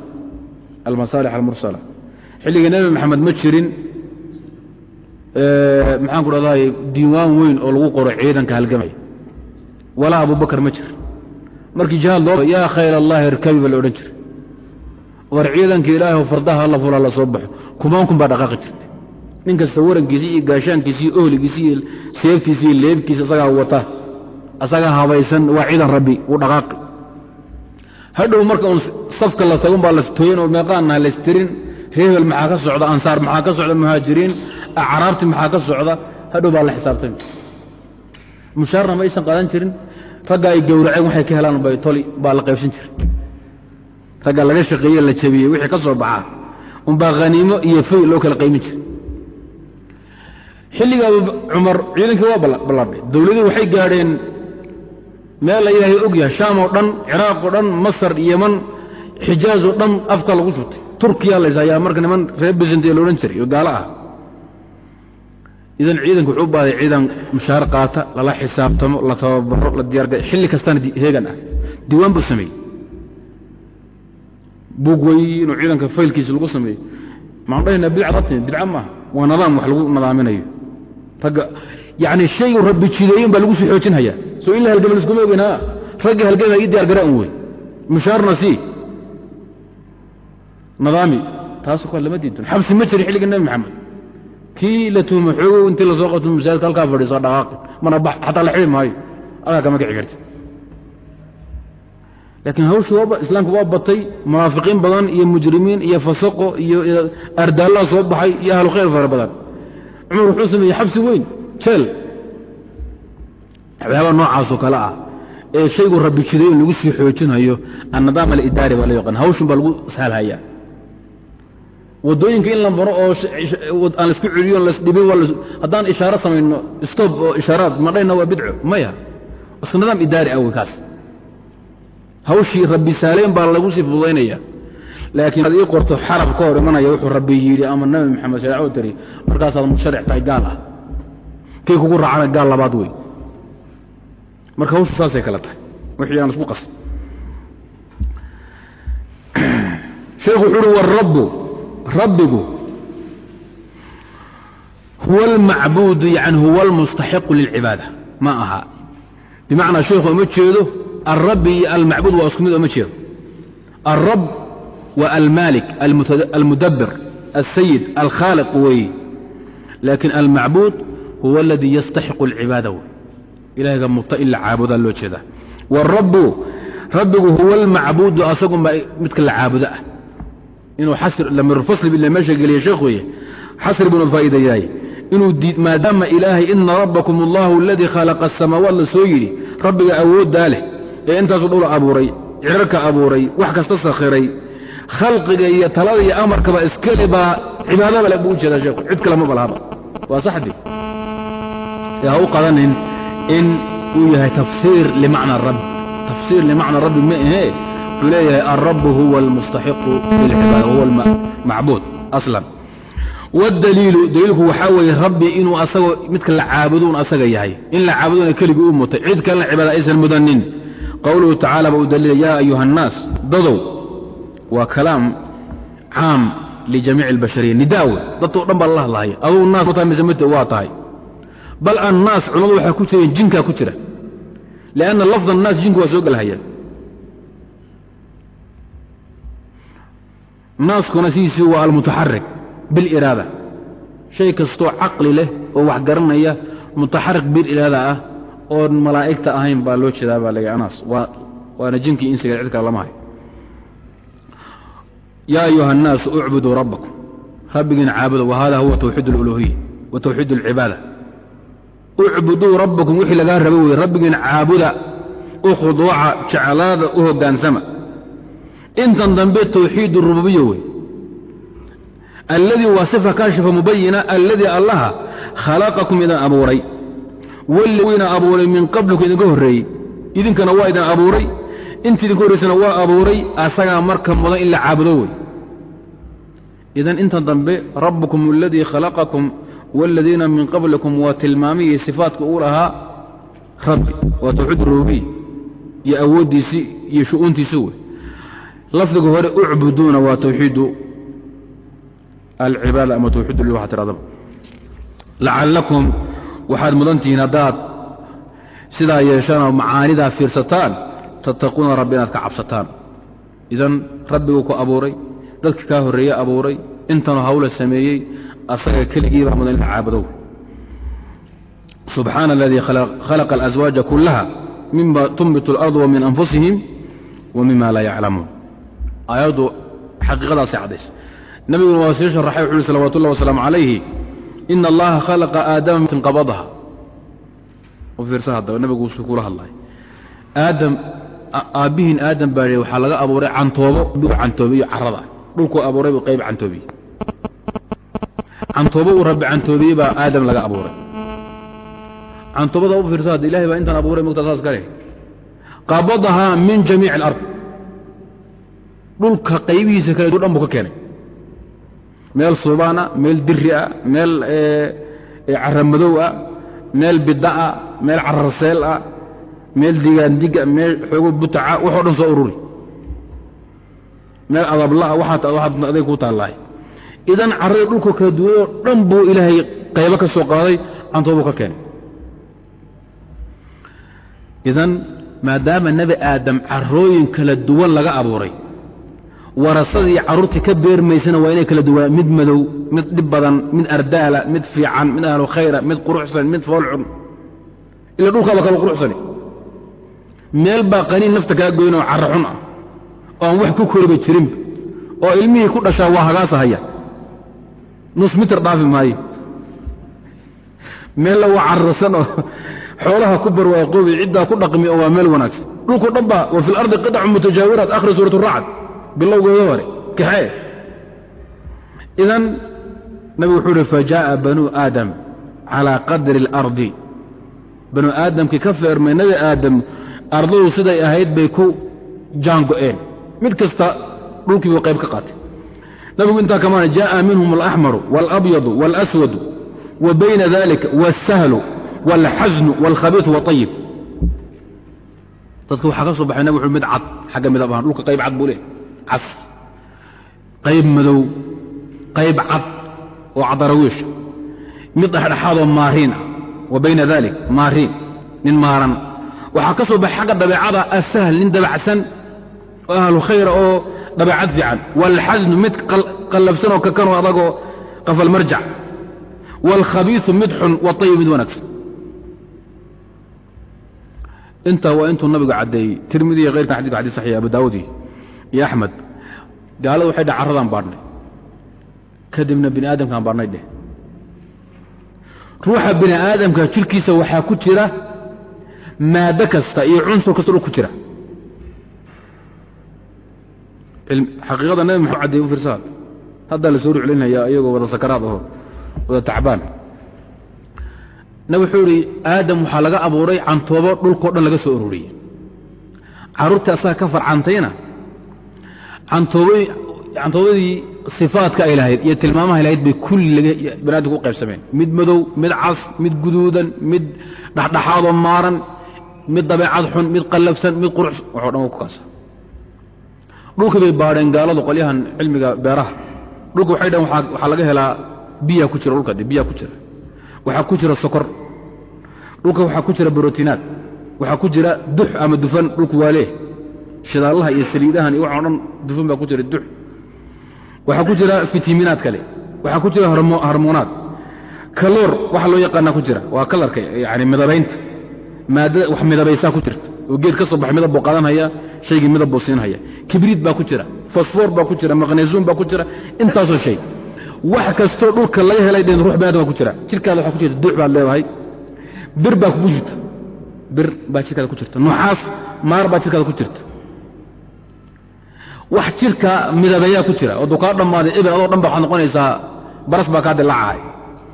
xilligii nebi maxamed ma jirin maxaan ku dhahday diiwaan weyn oo lagu qoro ciidanka halgamaya walaa abubakar ma jir. Markii jihaad loo yaa khayr allahi irkabi ba la odhan jiray war ciidanka ilaahu fardaha alla fula la soo baxo. Kumaan baa dhaqaaqi jirtay. Nin kasta warankiisi iyo gaashaankiisi iyo ohligiisi iyo seeftiisi iyo leebkiisa asagaa wata. Asagaa habaysan waa ciidan rabbi uu dhaqaaqi. Hadhow marka uun safka la tagun baa lastooyin oo meeqaannaha laystirin reebel maxaa ka socda ansaar maxaa ka socda muhaajiriin acraabti maxaa ka socda hadhow baa la xisaabtami mushaarna ma aysan qaadan jirin ragga ay gowraceen waxay ka helaan bay toli baa la qaybsan jiray ragga laga shaqeeye la jabiyey wixii ka soo baxaa unbaa khaniimo iyo fay loo kala qaymin jiray. Xilliga cumar ciidankii waa ballaadhay. Dowladii waxay gaadheen meel la ilaahay og yahay. Shaam oo dhan ciraaq oo dhan masar yeman xijaaz oo dhan afka lagu shutay turkiya lays hayaa marka niman reer byzantiya loodhan jiray oo gaalo ah. Idan ciidanku wuxuu u baaday ciidan mushaar qaata lala xisaabtamo la tababaro la diyaarga xilli kastana heegan ah. Diiwaan buu sameeyey buug weyn inuu ciidanka faylkiisa lagu sameeyo. Maan dhahaynaa bidca ratmi bidca maaha. Waa nidaam wax lagu nadaaminayo ragga yacni shaygu rabbi jideeyin baa lagu sii xoojinhayaa. Soo in la halgama liskuma ogeyn ha ragga halgamaya ii diyaar garaan wey mushaarna sii. Nidaami taasoo kale lama diidon xabsi ma jirin xilliga nebi maxamed. Kii la tuumo xoogow intii la soo qabto masaajidka halkaa fadhiiso dhaqaaqi mana xataa la xidhi maayo. Alkaa kama kici karti laakiin hawshu islaamku waa batay munaafiqiin badan iyo mujrimiin iyo fasaqo iyo ardaallaa soo baxay iyo ahlu khayr fara badan. Cumar wuxuu sameeyey xabsi weyn jeel waxyaabaa noocaasoo kale ah ee shaygu rabbi jiday in lagu sii xoojinhayo annidaam alidaari baa la yaqaan. Hawshun baa lagu saalhayaa. Waddooyinka in la maro oo aan la isku celiyo on lasdhibin haddaan ishaaro samayno stob oo ishaaraad madhayna waa bidco maya. Iska nidaam idaari ah kaas hawshii rabbi saaleyn baa lagu sii fududaynaya laakiin ad ii qorto xaraf ka hor imanaya wuxuu rabbi yidhi ama nabi maxamed shareecadu tiri markaasaad musharic tahay gaal ah. Kay kugu raacana gaal labaad wey marka hawshu saasay kale tahay. Wixii aan isku qasay. Sheekhu wuxuu uhi warabu rabbigu huwa almacbuudu yani huwa almustaxiqu lilcibaada ma aha. Bimacnaa sheekhu uma jeedo alrabbi iyo almacbuud waa isku mid oma jeedo alrab waa almaalik almudabbir alsayid alkhaaliq weeye laakin almacbuud huwa aladii yastaxiqu alcibaada wey ilahga muta in la caabudaa loo jeedaa warabu rabbigu huwa almacbuudu asagunbaa midka la caabudo ah inuu xasrlamirfasli bila meesha geliya sheekh weeye xasri buna faa'iidayaay inuu maadaama ilaahay ina rabbakum allahu aladii khalaqa asamaawaat la soo yidhi rabbiga awooddaa leh ee intaasuu dhul abuuray cirarka abuuray wax kasta sakhiray khalqiga iyo talada iyo amarkaba iskale baa cibaadaba le buu u jeedaa cid kale ma balahaba waa saxdi. Ee ha u qadanin in uu yahay tafsiir limacna rabb. Tafsiir limacna rabbi ma ahee wuxuu leeyahay alrabu huwa almustaxiqu lilcibaada huwa almacbuud aslan. Waddaliilu daliilku waxaa weeye rabbi inuu asagoo midka la caabuduun asaga yahay. In la caabuduna keligii u mutay. Cid kalena cibaada aysan mudanin qowluhu tacala ba u daliila yaa ayuha annaas dadow waa kalaam caam lijamiici albashariya nidaawe dadkao dhan baa lala hadlahaya aduu naas tahay mise mate waa tahay bal annaas culamadu waxaa ku jireen jinkaa ku jira lianna lafda annaas jinku waa soo gelhaya naaskuna sidiisii waa almutaxarik biliraada shay kastoo caqli leh oo wax garanaya mutaxarik biliraada ah oon malaa'igta ahayn baa loo jeedaa baa laga anaas. Waana jinkii insiga cid kale lama hayo. Yaa ayuha annaasu ucbuduu rabbakum. Rabbigiina caabuda wa hada huwa tawxiid aluluhiya wa tawxiid alcibaada ucbuduu rabbakum wixii lagaa raba weye rabbigiina caabuda u khuduuca jeclaada u hoggaansama intan dambe tawxiid rububiya wey alladii waa sifa kaashifa mubayina alladii allaha khalaqakum idin abuuray wlwiina abuuray min qabliku idinka horreeyey. Idinkana waa idin abuuray. Inta idinka horraysana waa abuuray. Asagaa marka mudan in la caabudo wey. Idan inta dambe rabbukum aladii khalaqakum waaladiina min qablikum waa tilmaamihii sifaadka uu lahaa rabbi. Waa tawxiid rububiya iyo awooddiisii iyo shu'uuntiisi wey. Lafdiga hore ucbuduuna waa tawxiidu alcibaada ama tawxiid uli waxaa tiradaba waxaad mudan tihiin haddaad sidaa yeeshaan oo macaanidaa fiirsataan tattaquuna rabbi inaad ka cabsataan. Idan rabbiguu ku abuuray dadka kaa horreeye abuuray intanoo hawla sameeyey asaga keligii baa mudan in la caabudow. Subxaana aladii khalaqa alaswaaja kullaha mima tunbitu اlardu wa min anfusihim wa mima laa yaclamuun. Aayaddu xaqiiqadaasay caddays. Nabiguna waa sii sharaxay wuxu uhi salawat ullah wasalaamu calayhi ina allaha khalaqa aadama min qabadaha. U fiirsan haddaba nabigu suu kula hadlay aadam aabbihiin aadam baa waxaa laga abuuray cantoobo biu cantoobiyo carrada. Dhulkuu abuuray buu qayb cantoobiye cantoobo uu rabbi cantoobiyey baa aadam laga abuuray. Cantoobada u fiirsa hadda ilahay baa intaan abuuray mogtaa saas kale qabadahaa min jamiici alard. Dhulka qaybihiisa kale dhan buu ka keenay meel suubaana meel diri ah meel caramadow ah meel bida'a meel cararseel ah meel digaandiga meel xoogo butaca waxoo dhan soo ururi. Meel adabla'a waxaad aday ku taallahay. Idan carrada dhulka kala duwanoo dhan buu ilaahay qaybo ka soo qaaday cantoobuu ka keenay. Idan maadaama nebi aadam carrooyin kala duwan laga abuuray warasadii carruurtii ka beermaysana waa inay kala duwanaa mid madow mid dhib badan mid ardaala mid fiican mid ahlu khayra mid quruxsan mid foolxun ila dhulkaaba kaba quruxsani. Meel baa qaniin nafta kaa goynoo carra xun ah oo aan wax ku koriba jirinba oo ilmihii ku dhashaa waa hagaasa haya. Nus mitir dhaafi maayo. Meella waa carrasan oo xoolaha ku barwaaqoobi ciddaa ku dhaqmi oo waa meel wanaagsan. Dhulku dhan baa wa fi lardi qidacun mutajaawiraat akhri suurat racd bilowgeeda hore kaxee idan nabigu wuxuu uhi fajaaءa banuu aadam calىa qadri اlardi banu aadamkii ka feermay nebi aadam ardadu siday ahayd bay ku jaango'een mid kasta dhulkii buu qayb ka qaatay nabigu intaa kamaana jaaءa minhum alaxmaru wاlabyadu wاlaswadu wa bayna dalika wاsahlu wاlxasnu wاlkhabiiثu wاطayib dadka waxaa ka soo baxay nabig wuxuu mid cad xagga midab ahaan dhulka qayb cad buu leehay cas qayb madow qayb cad oo cadarawiisha mid dhexdhexaadoo maariin ah wa bayna dalik maariin nin maaran. Waxaa ka soo baxay xagga dabeecada asahl nin dabacsan oo ahlu khayra oo dabeecad fiican. Waalxasnu mid qallabsan oo kakanoo adagoo qafalmarjac waalkhabiisu mid xun waayib mid wanaagsan. Intaa waa intuu nabigu caddeeyey. Tirmidi iyo hayrkan xadika xadis saxiix abu daawud iyo axmed gaalada waxay dheh carradaan baadhnay kadibna bini aadamkaan baadhnay dheh. Ruuxa bini aadamka jirkiisa waxaa ku jira maaddo kasta iyo cunsur kasta dhul ku jira. Xaqiiqada nabi maxamed caddeey u fiirsaad haddaa la soo ruclinaya iyagoo wada sakaraad aho wada tacbaan. Nabi wuxuu idhi aadam waxaa laga abuuray cantoobo dhulkao dhan laga soo ururiyey. Carruurtii asaga ka farcantayna cantoobadii sifaadka ay lahayd iyo tilmaamaha ay lahayd bay kulli banaadamka u qaybsameen. Mid madow mid cas mid guduudan mid dhexdhexaadoo maaran mid dabeecad xun mid qallafsan mid qurux waxoo dhan ku kaasa. Bay baadheen gaaladu qolyahan cilmiga beeraha. Dhulka waxay dhaheen waxaa laga helaa biyaa ku jira dhulka de biyaa ku jira. Waxaa ku jira sokor. Dhulka waxaa ku jira brotiinaad waxaa ku jira dux ama dufan dhulku waa leeh shidaallaha iyo saliidahan iyo waxao dhan dufan baa ku jira dux waxaa ku jira fitamiinaad kale. Waxaa ku jira harmonaad kaloor waxa loo yaqaanaa ku jira. Waa kalarka yani midabaynta. Maadada wax midabaysaa ku jirta. Oo geed ka soo baxay midab buu qaadanhaya shaygii midab buu siinhaya kibriid baa ku jira. Fosfoor baa ku jira. Maqnesuum baa ku jira. Intaasoo shay. Wax kastoo dhulka laga helay dheen ruux binaadam baa ku jira. Jirkaada waxaa ku jirta dux baad leedahay. Bir baa kugu jirta. Bir baa jirkaada ku jirta. Nuxaas maar baa jirkaada ku jirta wax jirka midabeeyaa ku jira oo duu kaa dhammaaday ebel adoo dhan ba waxaad noqonaysaa baras baa kaa dilaacahay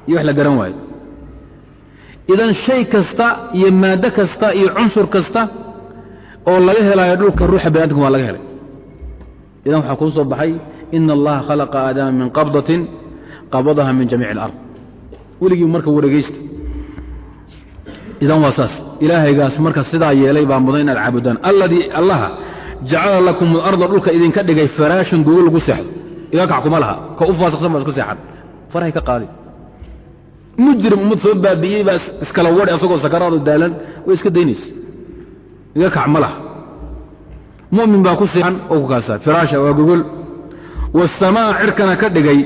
iyo wax la garan waayo. Idan shay kasta iyo maaddo kasta iyo cunsur kasta oo laga helaayo dhulka ruuxa biniadamka waa laga helay. Idan waxaa kuu soo baxay ina allaha khalaqa aadama min qabdatin qabadaha min jamiici alard. Weligii marka wareegaysta. Idan waa saas. Ilaahaygaas marka sidaa yeelay baa mudan inaad caabudaan. Alladii allaha jacala lakum alarda dhulka idinka dhigay faraashan gogo lagu seexdo iga kac kuma laha. Ka u faasiqsan baa iska seexan. Farahay ka qaadi. Mujrim ummad soo baabi'iyey baa iskala wadhi asagoo sakaraado daalan. Way iska daynaysa. Iga kac ma laha. Mu'min baa ku seexan oo ku firaasha waa gogol. Wasamaa cirkana ka dhigay.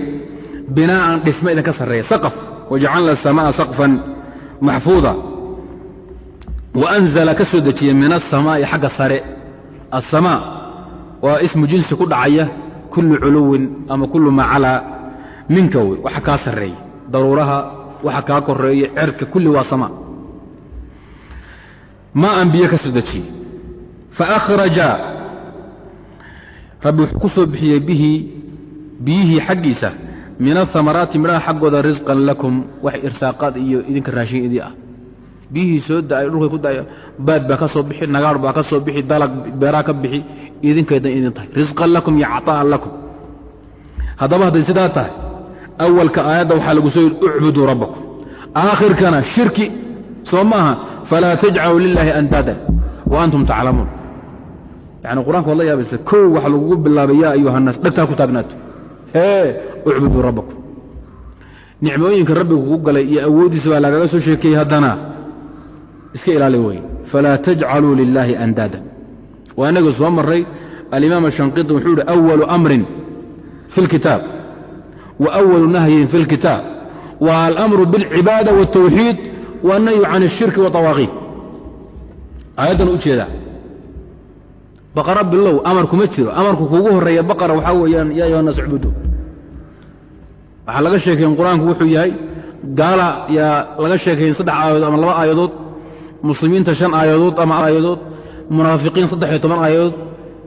Binaa'an dhisme idinka sarreeya. Saqaf. Wajacalna asamaa saqfan maxfuuda. Wa anzala ka soo dejiyey min asamaa'i xagga sare asamaa waa ismu jinsi ku dhacaya kullu culuwin ama kullu maa calaa minka wey waxa kaa sarreeya daruuraha waxa kaa koreeya cerka kulli waa samaa. Maa an biyo ka soo dejiyey faakhraja rabbi wuxuu ku soo bixiyey bihi biyihii xaggiisa min ahamaraati midhaha xaggooda risqan lakum wax irsaaqaad iyo idinka raashin idii ah biyihii soo da'ay dhulkay ku da'ay baad baa ka soo bixi nagaar baa ka soo bixi dalag beeraa ka bixi idinkaydan idin tahay. Risqan lakum iyo caطaa'an lakum. Haddaba hadday sidaa tahay awalka aayadda waxaa lagu soo yidhi ucbuduu rabbakum. Aakhirkana shirki soo maaha falaa tajcaluu lilaahi andaadan wa taclamuun. Yani qur'anka waad la yaabaysa kow waxa lagugu bilaabay yaa ayuha naas dhegtaa ku taagnaato hee ucbuduu rabbakum. Nicmooyinka rabbiga kugu galay iyo awooddiisa baa lagaga soo sheekeeyey haddana iska ilaali wey falaa tajcaluu lilaahi andaada waa inaga soo maray alimaam ashanqiti wuxuu ihi awalu amrin fi اlkitaab wa awalu nahyin fi اlkitaab wa alamru biاlcibaada wاltawxiid waannahyu can الshirki waطawaaqiid aayaddan u jeedaa baqara bilow amar kuma jiro amarku kuugu horreeya baqara waxaa weeyaan yaa ayuha naas ucbudu waxaa laga sheekayn qur-aanku wuxuu yahay gaala yaa laga sheekayn saddex aayadood ama laba aayadood muslimiinta shan aayadood ama aayadood munaafiqiin saddex iyo toban aayadood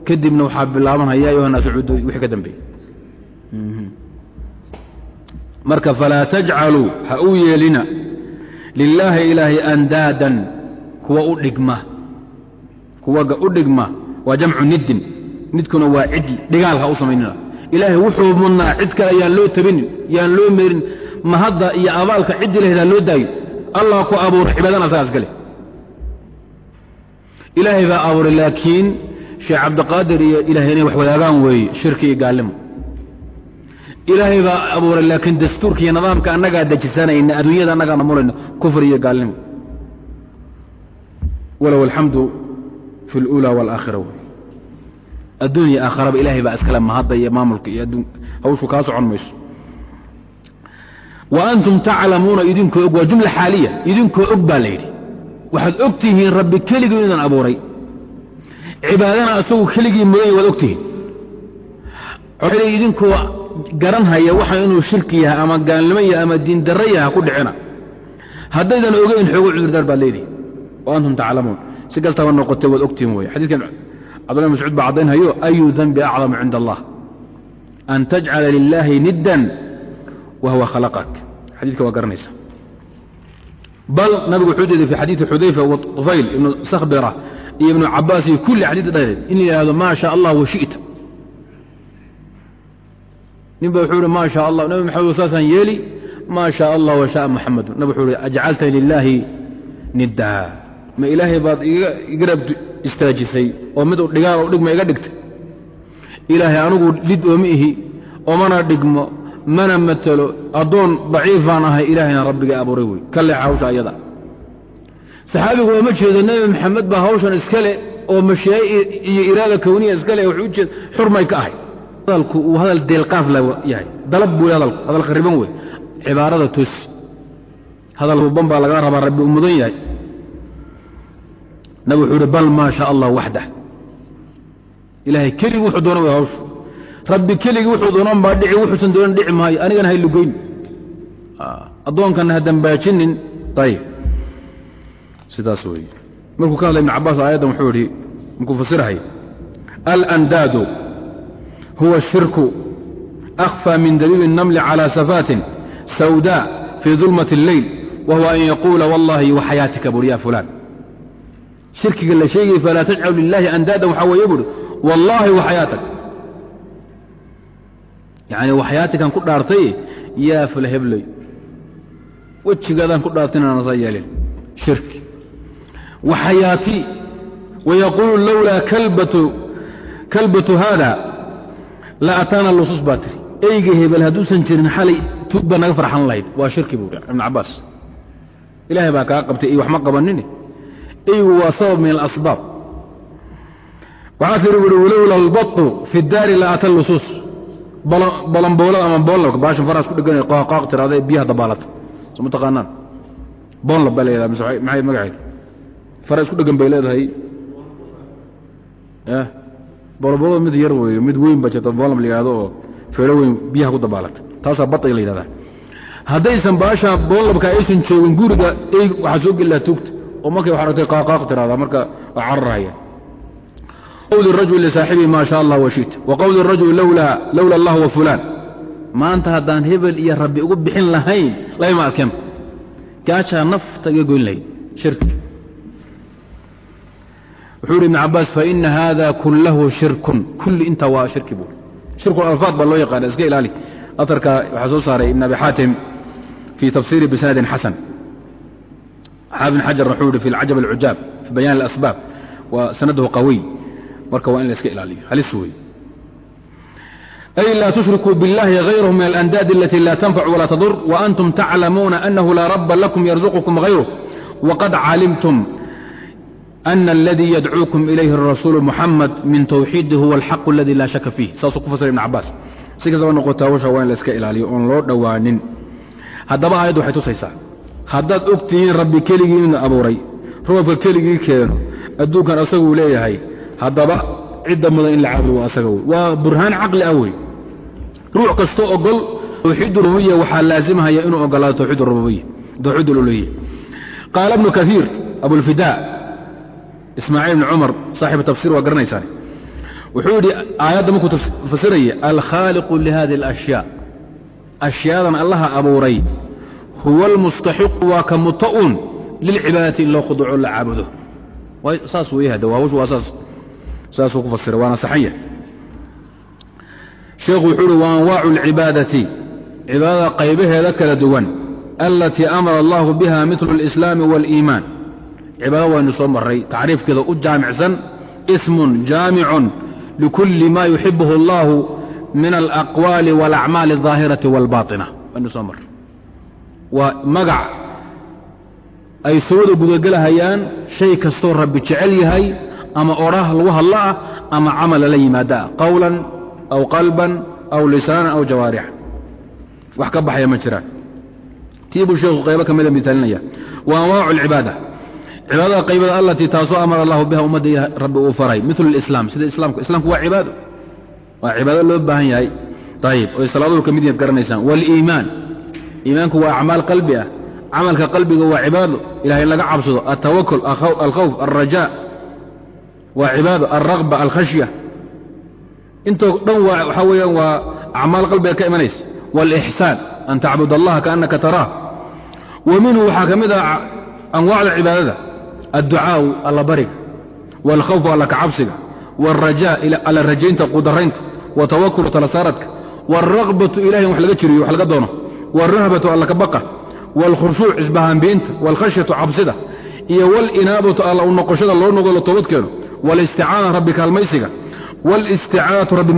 kadibna waxaa bilaabanaya ya ayuha naas ucbudu wixii ka dambeeyey marka falaa tajcaluu ha u yeelina lilaahi ilaahay andaadan kuwa u dhigma kuwaga u dhigma waa jamcu niddin nidkuna waa ciddi dhigaal ha u samaynina. Ilaahay wuxuu mudnaa cid kale yaan loo tabinin yaan loo meerin mahadda iyo abaalka ciddii lahayd ha loo daayo. Allah ku abuuray cibaadana asagaas gale ilaahay baa abuuray laakiin sheekh cabdiqaadir iyo ilahay inay wax wadaagaan weeye shirki iyo gaalnimo. Ilaahay baa abuuray laakiin dastuurka iyo nidaamka annagaa dejisanayna adduunyada annagaana murayna kufr iyo gaalnimo. Walow alxamdu fi اluulaa wاlaakhira wey adduunya aakharaba ilaahay baa iskale mahadda iyo maamulka iyo adduun hawshu kaa socon mayso. Taclamuuna idinkoo og waa jumla xaaliya idinkoo og baa la yidhi waxaad og tihiin rabbi keligii idan abuuray. Cibaadana isagu keligii mudanya waad og tihiin. Idinkoo garanhaya waxa inuu shirki yahay ama gaalnimo yahay ama diindarro yahay ku dhicina. Haddaydan ogeyn xoogo cudurdaar baad leedihi wa antum taclamuun. Si galtaba noqotay waad ogtihiin wey xadiidkan cabdullah mascuud baa caddaynhayo ayu danbi acdamu cinda allah? An tajcala lilaahi niddan wa huwa khalaqak. Xadiidka waa garanaysa bal nabigu wuxuu jeeday fi xadiidi xudayfa wa طufayl ibnu sakhbira iyo ibnu cabaas iyo kulli xadiid dhareed in yidhahdo maa sha allah wa shi'ta. Nin ba wuxuu ihi maa sha allah nabi maxamed saasaan yeeli maa sha allah wa shaءa muxamadu nabig wuxuu ihi ajcaltani lilaahi niddaa ma ilaahay baad igarab istaajisay oo mid dhigaal o dhigma iga dhigtay? Ilaahay anugu lid ooma ihi oomana dhigmo mana matelo addoon daciifaan ahay ilaahayna rabbiga abuuray wey ka leexa hawsha ayada. Saxaabigu ooma jeedo nebi maxamed baa hawshan iskale oo mashii'e iyo iraada kowniya iskale wuxuu u xurmay ka ahay. Hadalku uu hadal deelqaaf la yahay. Dalab buu hadalku hadal khariban wey cibaarada toosi hadal ruban baa laga rabaa rabbi uu mudan yahay. Nabig wuxuu uhi bal maa sha allah waxdah ilaahay keligii wuxuu doona way hawshu rabbi keligii wuxuu doonan baa dhici wuxuusan doonan dhici maayo anigana hay lugoyn addoonkanna ha dambaajinin ayib sidaas weeye markuu ka hadlay ibn cabbaas aayaddan wuxuu idhi markuu fasirahay alandaadu huwa ashirku akhfى min dabiibi الnamli calى safaatin sawdaa fii dulmaة اlleyl wa huwa an yaquula wallahi waxayaatika buri ya fulaan shirkiga la sheegayay falaa tajcalu lilaahi andaadan waxaa weeye buuri wallaahi waxyaatak yacni waxyaatikan ku dhaartay yaa fula hebley wejigaadaan ku dhaartay inaana saa yeelin. Shirki. Wa xayaatii wayaquulu lowlaa kalbatu haada. La ataana lusus baa tiri. Eyga hebel hadduusan jirin xalay tuug naga farxan lahayd. Waa shirki buu ibn cabbaas. Ilaahay baa kaa qabtay iyo wax ma qabanine eygu waa sabab min alasbaab waxaa tiri buui walowla albatu fi daari la ata lusus balamboolada ama boonlabka baashan faraas ku dhegan qaaq tiraada biyaha dabaalata. Soo ma taqaanaan? Boonlab baa la yahada maxay magaceed fara isku dhegan bay leedahay. Boolboolada mid yar weeye mid weyn ba jirta boonlab la yihahdo oo feero weyn biyaha ku dabaalata. Taasaa batay la yidhahdaa haddaysan baasha boonlabka aysan joogin guriga eyg waxaa soo geli laha tuugta. Oo markay wax aragtay qaaqaaq tiraada marka waa cararhaya qwli rajul lisaaxibihi maa sha allah washit wa qowli rajul lowla allah wa fulaan maanta haddaan hebel iyo rabbi ugu bixin lahayn layma arkeen gaajaa nafta iga goyn lahayd shirki wuxuu yidhi ibn cabaas faina hada kullahu shirkun kulli intaa waa shirki buuri shirku alfaad baa loo yaqaana iska ilaali atarka waxaa soo saaray ibn abi xaatim fii tafsiiri bisanadin xasan xaafid xajar wuxuu yihi fi alcajab alcujaab fi bayaan alasbaab wa sanadahu qawiy marka waa in la iska ilaaliyo halis wey ay laa tushrikuu biاllahi غayrahu min alandaadi alati laa tanfac walaa tadur waantum taclamuuna anahu laa raba lakum yarzuqukum غayruh waqad calimtum ana aladii yadcuukum ilayhi الrasuulu muxamed min tawxiidi huwa alxaqu aladi laa shaka fiih saasuu ku fasira ibn cabaas si kastaba noqota hawsha waa in la iska ilaaliyo oon loo dhowaanin haddaba aayaddu waxay tusaysaa haddaad og tihiin rabbi keligii inuu abuuray roobka keligii keeno adduunkan asaguu leeyahay haddaba cidda mudan in la caabudo waa asaga wey. Waa burhaan caqli ah wey. Ruux kastoo ogol tawxiid waxaa laazimhaya inuu ogolaado tawxiid rububiya qaala ibnu kaiir abulfidaa ismaaciil ibni cumar saaxibu tafsir waa garanaysaan. Wuxuu yidhi aayadda markuu fasiraya alkhaaliqu lihadi alashyaa. Ashyaadan allaha abuuray huwa almustaxiqu waa ka muta'un lilcibaadati in loo khuduco la caabudo. Saas weeye hade waa waa saas saasuu ku fasiray waana saxan yahay sheekhu wuxuu uhi wa anwaacu alcibaadati cibaadada qaybaheeda kala duwan alatii amara allahu biha mitlu alislaami waaliimaan cibaado waynu soo marray tacriifkeeda u jaamicsan ismun jaamicun likulli ma yuxibuhu allahu min alaqwaali waalacmaali aldaahirati waalbaaطina waynu soo marray. Waa magac ay sooda gudagelahayaan shay kastoo rabbi jecel yahay ama odhaah lagu hadlo ah ama camal lala yimaada qawlan aw qalban aw lisaanan aw jawaarixan. Wax ka baxaya ma jiraan. Tii buu sheekhu qaybo ka mida miaalinaya wa anwaacu alcibaada. Cibaadada qaybada allatii taasoo amara allahu biha ummadda rabbi uu faray milu alislaam sida islaamka islaamku waa cibaado. Waa cibaado loo baahan yahay. Ayib oy salaaduhu ka mid yaad garanaysaan. Waaliimaan iimaanku waa acmaal qalbi ah. Camalka qalbiga waa cibaado. Ilahay laga cabsado altawakul alkhawf alrajaa waa cibaado alraqba alkhashya. Intoo dhan waxaa weeyaan waa acmaal qalbiga ka imanaysa. Waalixsaan an tacbud allaha kaannaka taraah. Wa minhu waxaa ka mid ah anwaacda cibaadada. Adducaau alla bariga waalkhawfu alla kacabsiga waalrajaa alla rajaynta qudaraynta watawakulu talasaaradka waalraqbatu ilahay wax laga jiriyo wax laga doono. Waalrahbatu alla ka baqa. Waalkhushuuc isbahaanbiinta waalkhashyatu cabsida. Iyo waalinaabatu alla u noqoshada loo noqdo la toobadkeeno walisticaana rabbi kaalmaysiga walisticaanatu rabbi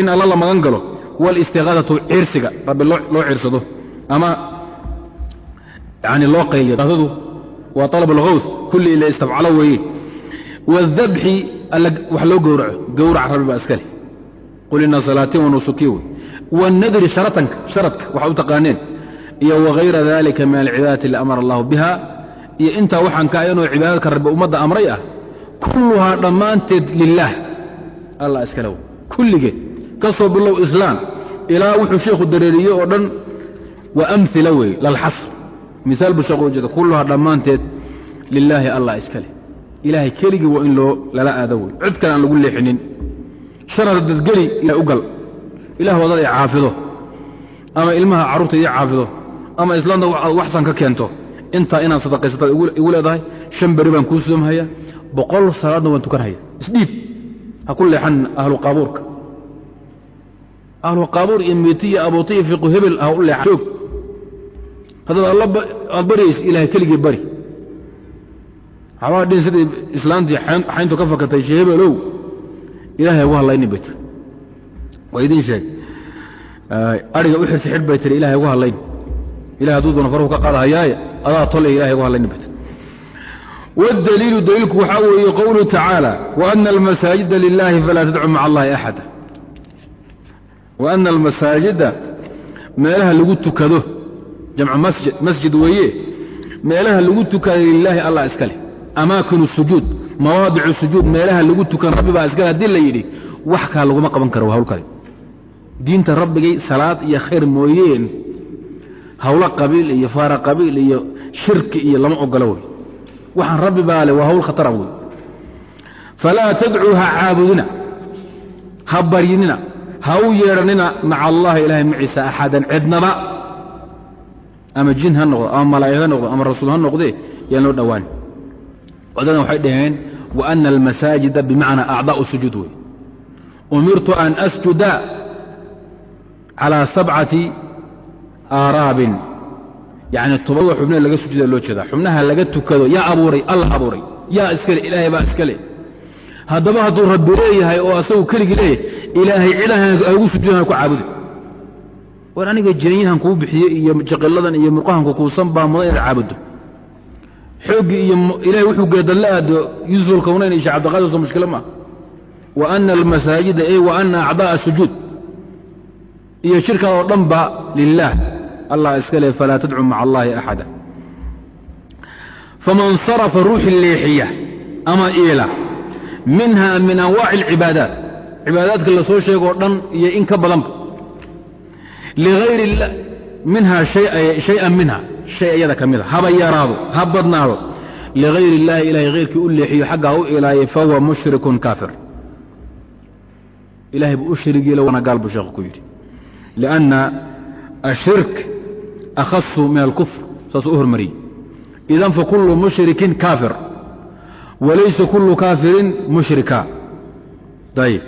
in alla la magan galo walistiqaadatu cirsiga rabbi loo cirsado ama yani loo qayliyo dadu waa alab alhaws kulli ila istafcalo weeye waadabxi alla wax loo gowraco gowrac rabbi baa iska leh qul ina salaatii wa nusuki wey waannadri sharatanka sharadka waxa u taqaaneen iyo wagayra dalika min alcibaadati اللي amara allahu biha iyo intaa waxaan ka ayanoo cibaadadka rabbi ummadda amray ah kulluhaa dhammaanteed lilaah allah iskale w kulligeed ka soo bilow islaam. Ilaa wuxuu sheikhu dareeriye oo dhan waa amila weeye lalxasr miaal buu sheekhu ujeeda kulluhaa dhammaanteed lilaahi allah iskale. Ilaahay keligii waa in loo lala aado wey cid kale aan lagu leexinin. Sharada dadgeli ilahay u gal. Ilah waddada i caafido. Ama ilmaha carruurta ii caafido. Ama islaamta waxsan ka keento. Intaa inaad sadaqaysataad igu leedahay shan beri baan kuu soomhaya boqol salaadna waan tukanhaya isdhiib ha ku leexan ahlu qaabuurka. Ahlu qaabuur iyo miiti iyo abuuti iyo fiqu hebel ha u leexan. Joog. Haddaad aad baryays ilaahay keligii bari. Waxbaa dhin sidii islaantii xayntu ka fakatay sheebelow ilahay ugu hadlaynin bay tiri. Waa idiin sheeg. Ariga u xirsi xidh bay tiri ilahay ugu hadlayn ilahay hadduu doona farku ka qaadahayaaye adaa tole ilahay ugu hadlaynin bay tiri wاdaliilu daliilku waxaa weeye qowluhu tacaala وأna almasaajida lilahi falaa tadcu maca allahi axada وأna almasaajida meelaha lagu tukado jamcu masjid masjid weeye meelaha lagu tukada lilaahi allah iska leh amaakinu sujuud mawaadicu sujuud meelaha lagu tukan rabbi baa iskale hadii la yidhi wax kaa laguma qaban karo hawl kale diinta rabbigay salaad iyo khayr mooyeen hawlo qabiil iyo faara qabiil iyo shirki iyo lama ogolo wey waxaan rabbi baa le waa hawl khatara wey falaa tadcuu ha caabudina ha baryinina ha u yeedhanina maca allahi ilaahay maciisa axadan cidnaba. Ama jin ha noqdo ama malaa'ig ha noqdo ama rasuul ha noqdee yaan loo dhowaan. Odadan waxay dhaheen wa ana almasaajida bimacnaa acdaa'u sujuud wey umirtu an asjuda calaa sabcati aaraabin yacni tobada xubnaha laga sujuuda loo jeedaa. Xubnaha laga tukado yaa abuuray alla abuuray. Yaa iskale ilaahay baa iska le haddaba hadduu rabbi leeyahay oo asagu keligii leeyahay ilaahay cidahan hagu sujuudan ku caabudi war aniga jeenyahan kuu bixiye iyo jaqiladan iyo murqahanku kuusan baa mudan inaad caabuddo. Xooggii iyo ilahay wuxuu geedad la aado yuusuf alkawnayn iyo sheekh cabdiqaadir soo wa ana almasaajida ey wa ana acdaa'a sujuud. Iyo shirkaa oo dhan ba lilaah allah iska leh falaa tadcu maca allahi axada faman sarafa ruuxi leexiya ama iila minha min anwaaci alcibaadaat cibaadaadka la soo sheegoo dhan iyo in ka badanba ligayr illah minha shayan minha shay iyada ka mida haba yaraado ha badnaado ligayr illaahi ilahay hayrkii u leexiyo xaggaa u ilaayay fahuwa mushrikun kaafir ilahay buu u shirig yeelo waana gaal buu sheekhu ku yidhi lianna ashirk akhasu min alkufr saasuu u hormariyey idan fakullu mushrikin kaafir walaysa kullu kaafirin mushrika ayib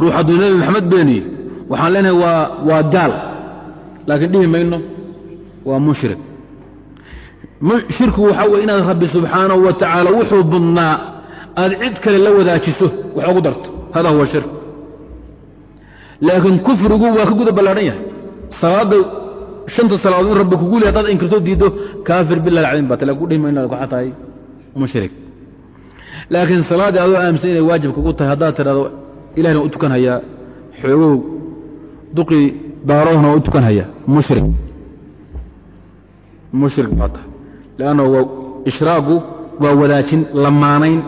ruux hadduu nebi maxamed beeniye waxaan leenahay waa waa gaal laakiin dhihi mayno waa mushrik shirkigu waxaa weye inaad rabbi subxaanahu wa tacaala wuxuu budnaa aad cid kale la wadaajiso wax ugu darto hada huwa shirk laakiin kufrigu waa ka guda ballaadhan yahay shanta salaadood in rabbi kugu le hadaad inkirtoo diiddo kaafir bilah alcaliim baa tale ku dhihi mayno waxaa tahay mushrik laakiin salaaddii adoo aaminsan inay waajib kugu tahay haddaad tidhahdo ilahna u tukan hayaa xoogow duqii daarohna waa u tukan hayaa mushrik mushrik baa tahay. Leanna waa ishraagu waa wadaajin lamaanayn.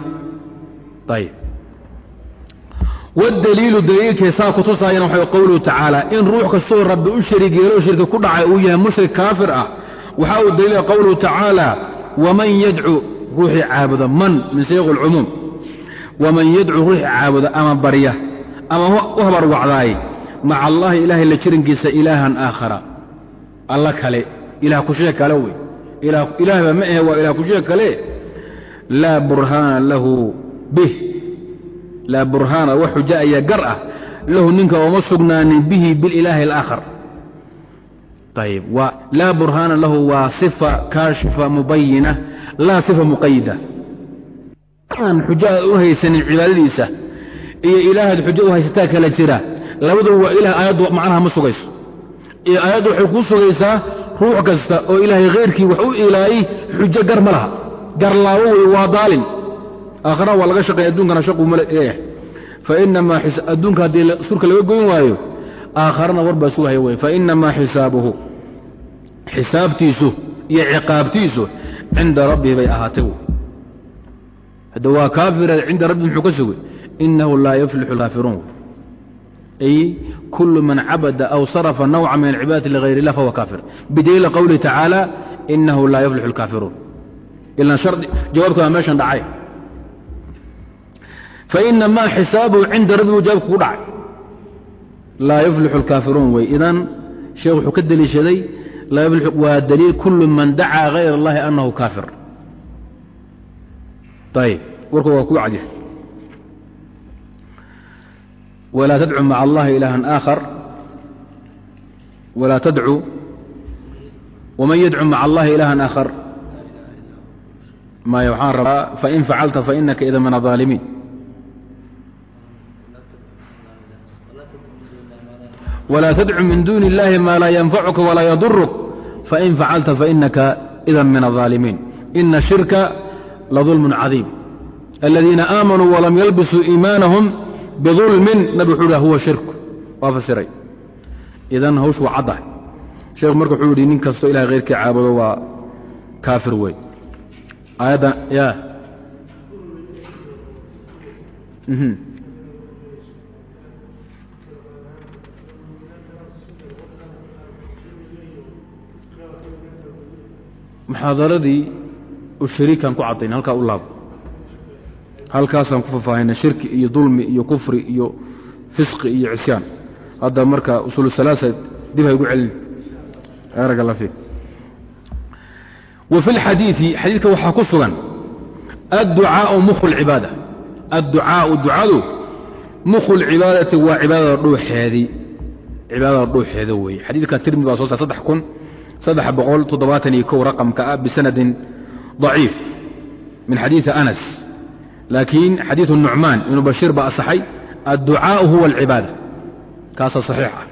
Ayib wاdaliilu daliilkee saa kutusaayana waxa qowluhu tacaala in ruux kastoo rabbi u shariig yeeloo shirki ku dhacay uu yahay mushrik kaafir ah waxaa uu daliila qowluhu tacaala waman yadcu ruuxii caabuda man min اlcumuum waman yadcu ruuxii caabuda ama barya ama u habar wacdaay maca allahi ilaahay la jirankiisa ilaahan aakhara alla kale ilah kushee kale wey ilaahba ma ahe waa ilah kushee kale laa burhaana lahu bih laa burhaana wax xuja ayaa gar ah. Lahu ninka ooma sugnaanin bihi bililaahi alaakhar. Ayib laa burhaana lahu waa sifa kaashifa mubayina laa sifa muqayida aan xujo u haysanin cibaadadiisa iyo ilaahaad xujo u haysataa kala jira. Labaduba waa ilah aayaddu macnaha ma sugayso. Iyo aayaddu waxay kuu sugaysaa ruux kasta oo ilaahay khayrkii wax u ilaayey xujo gar ma laha. Garlaabo wey waa daalin aakhirana waa laga shaqeey adduunkana shaquu ma leeyahay fa inamaa adduunka haddii surka laga goyn waayo aakharana war baa sugahaya wey fa xisaabuhu xisaabtiisu iyo ciqaabtiisu cinda rabbihi bay ahaatay hadda waa kaafira cinda rabbi muxuu ka sugay? Inahu laa yuflixu alkaafiruun ay kul man cabada aw sarafa nawca min alcibaadati ligayr illah fahuwa kaafir. Bidaliili qowlihi tacaala inahu laa yuflixu alkaafiruun ilan jawaabka meeshan dhacay fainamaa xisaabuhu cinda rabbigu jawaabka ku dhacay laa yuflixu alkaafiruun wey idan sheekh wuxuu ka deliishaday waa daliil kulu man dacaa hayr اllahi anahu kaafir ayib warku waa ku cadya walaa tadcu maca allahi ilaahan aakhar walaa tadcu waman yadcu maca allahi ilaahan aakhar maya waxaan rabaa fain facalta fainaka ida min aaalimiin walaa tadcu min duuni اllahi ma laa yanfacuka walaa yaduruk fain facalta fainaka ida min aaalimiin ina shirka laظulm cadiim aladiina aamanuu walam yalbisuu iimaanahum bidulmin nabi wuxuu huwa shirku waa fasiray idan hawsh waa caddahay sheekhu marka wuxuu yidhi nin kastoo ilahay khayrkii caabudo waa kaafir weyn aayadda ya muxaadaradii u shariikaan ku caddayn halkaa u laabo halkaasaan ku faahfaahinay shirki iyo dulmi iyo kufri iyo fisqi iyo cisyaan hadda marka usuul salaasa dib hay ugu celin. Erag alla fiik wa fi lxadiidi xadiidka waxaa ku sugan adducaau mukhu lcibaada adducaau ducadu mukhu lcibaadati waa cibaadada dhuuxeedii cibaadada dhuuxeeda weeye. Xadiidka tirmidi baa soo saddex boqol toddobaatan iyo kow raqamka ah bisanadin daciif min xadiidi anas laakiin xadiidu nucmaan ibnu bashiir baa asaxay adducaau huwa alcibaada kaasaa saxiix ah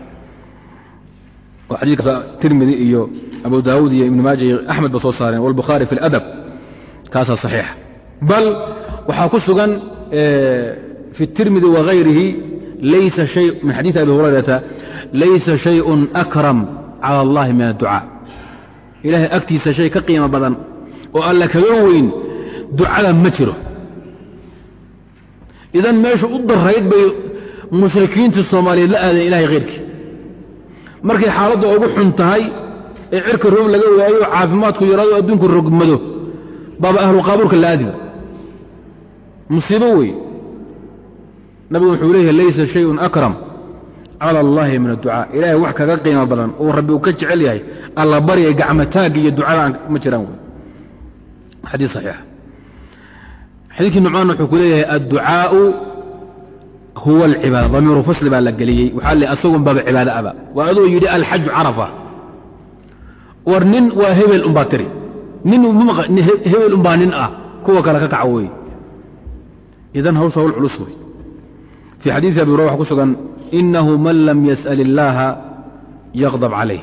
oo xadiidka tirmidi iyo abu daawuud iyo ibnu maaja iyo axmed ba soo saareen walbukhaari fi اladab kaasaa saxiixa bal waxaa ku sugan fi الtirmidi wagayrihi laysa hay min xadiidi abi hurayrata laysa shayءun akram calى اllahi min adducaa ilahay agtiisa shay ka qiimo badan oo alla kaga weyn ducada ma jiro. Idan meesha u darayd bay mushrikiintii soomaaliyeed la aadeen ilahay khayrkii markay xaaladda ugu xun tahay ee cirka roob laga waayo caafimaadku yaraado adduunku rogmado baaba ahlu qaabuurka la aadiba musiibo weeye nabigu wuxuu leeyahay laysa shayun akram cala allahi min adducaa ilaahay wax kaga qiimo badan oo rabbi uu ka jecel yahay alla barya gacmataagga iyo ducada ma jiraan wey xadiis saxiixa xadiidkii nucmaan wuxuu ku leeyahay adducaau huwa alcibaada damiiru fasli baa la geliyey waxaa le asagun baaba cibaado aba waa aduu yidhi alxaju carafa war nin waa hebel umbaa tiri hebel umbaa nin ah kuwa kale ka kaca idan hawsha hawl culus wey fii xadiidi abi hurera waxa ku sugan inahu man lam yas'al illaaha yaqdab calayh.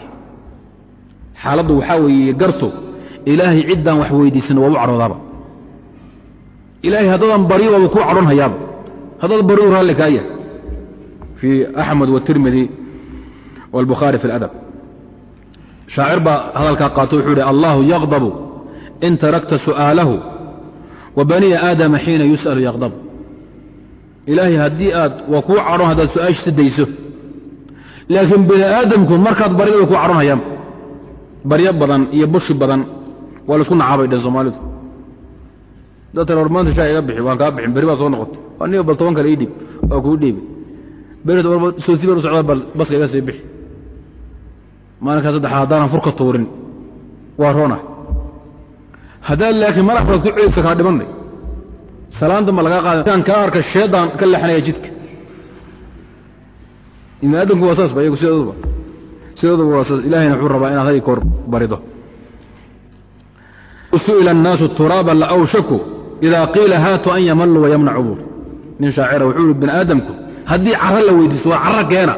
Xaaladdu waxaa weeye garto ilaahay ciddaan wax weydiisan waa u cadhoodaaba ilaahay haddaadan baryo waaba kuu cadhon hayaaba haddaad baryu raalli kaaya. Fii axmed watirmidi wاlbukhaari fi اladab shaacir baa hadalkaa qaato wuxuu ihi allahu yaqdabu in tarakta su'aalahu wa baniya aadama xiina yus'alu yaqdabu ilaahay haddii aad waa kuu cadhon haddaad su'aashisi dayso. Laakiin bini aadamku markaad baryada way kuu cadhonhayaan baryo badan iyo bushi badan waa la isku nacaabay dheen soomaalidu. Dad tale war maanta shaa iga bixi waan kaa bixin berri baa soo noqotay. Waa niga bal toban kale ii dhiib waa kuu dhiibay berri sooti baan u socdaa bal baska iga sii bixi. Maalinkaa saddexaad haddaanan furka tuurin waa roona. Haddaad laakiin madax ku ceelisa kaa dhimannay salaanta ma lagaa qaada kaa arka sheeddaan ka leexanaya jidka. Ibni aadamku waa saasba iyagu sidooduba sidooduba waa saas. Ilahayna wuxuu rabaa inaad hay koor barido. Su'ila الnaasu turaaba laawshaku ida qiila haatu an yamaluu wayamnacu buur nin shaacira wuxuu ihi bini aadamku haddii cara la weydiisto waa cara keena.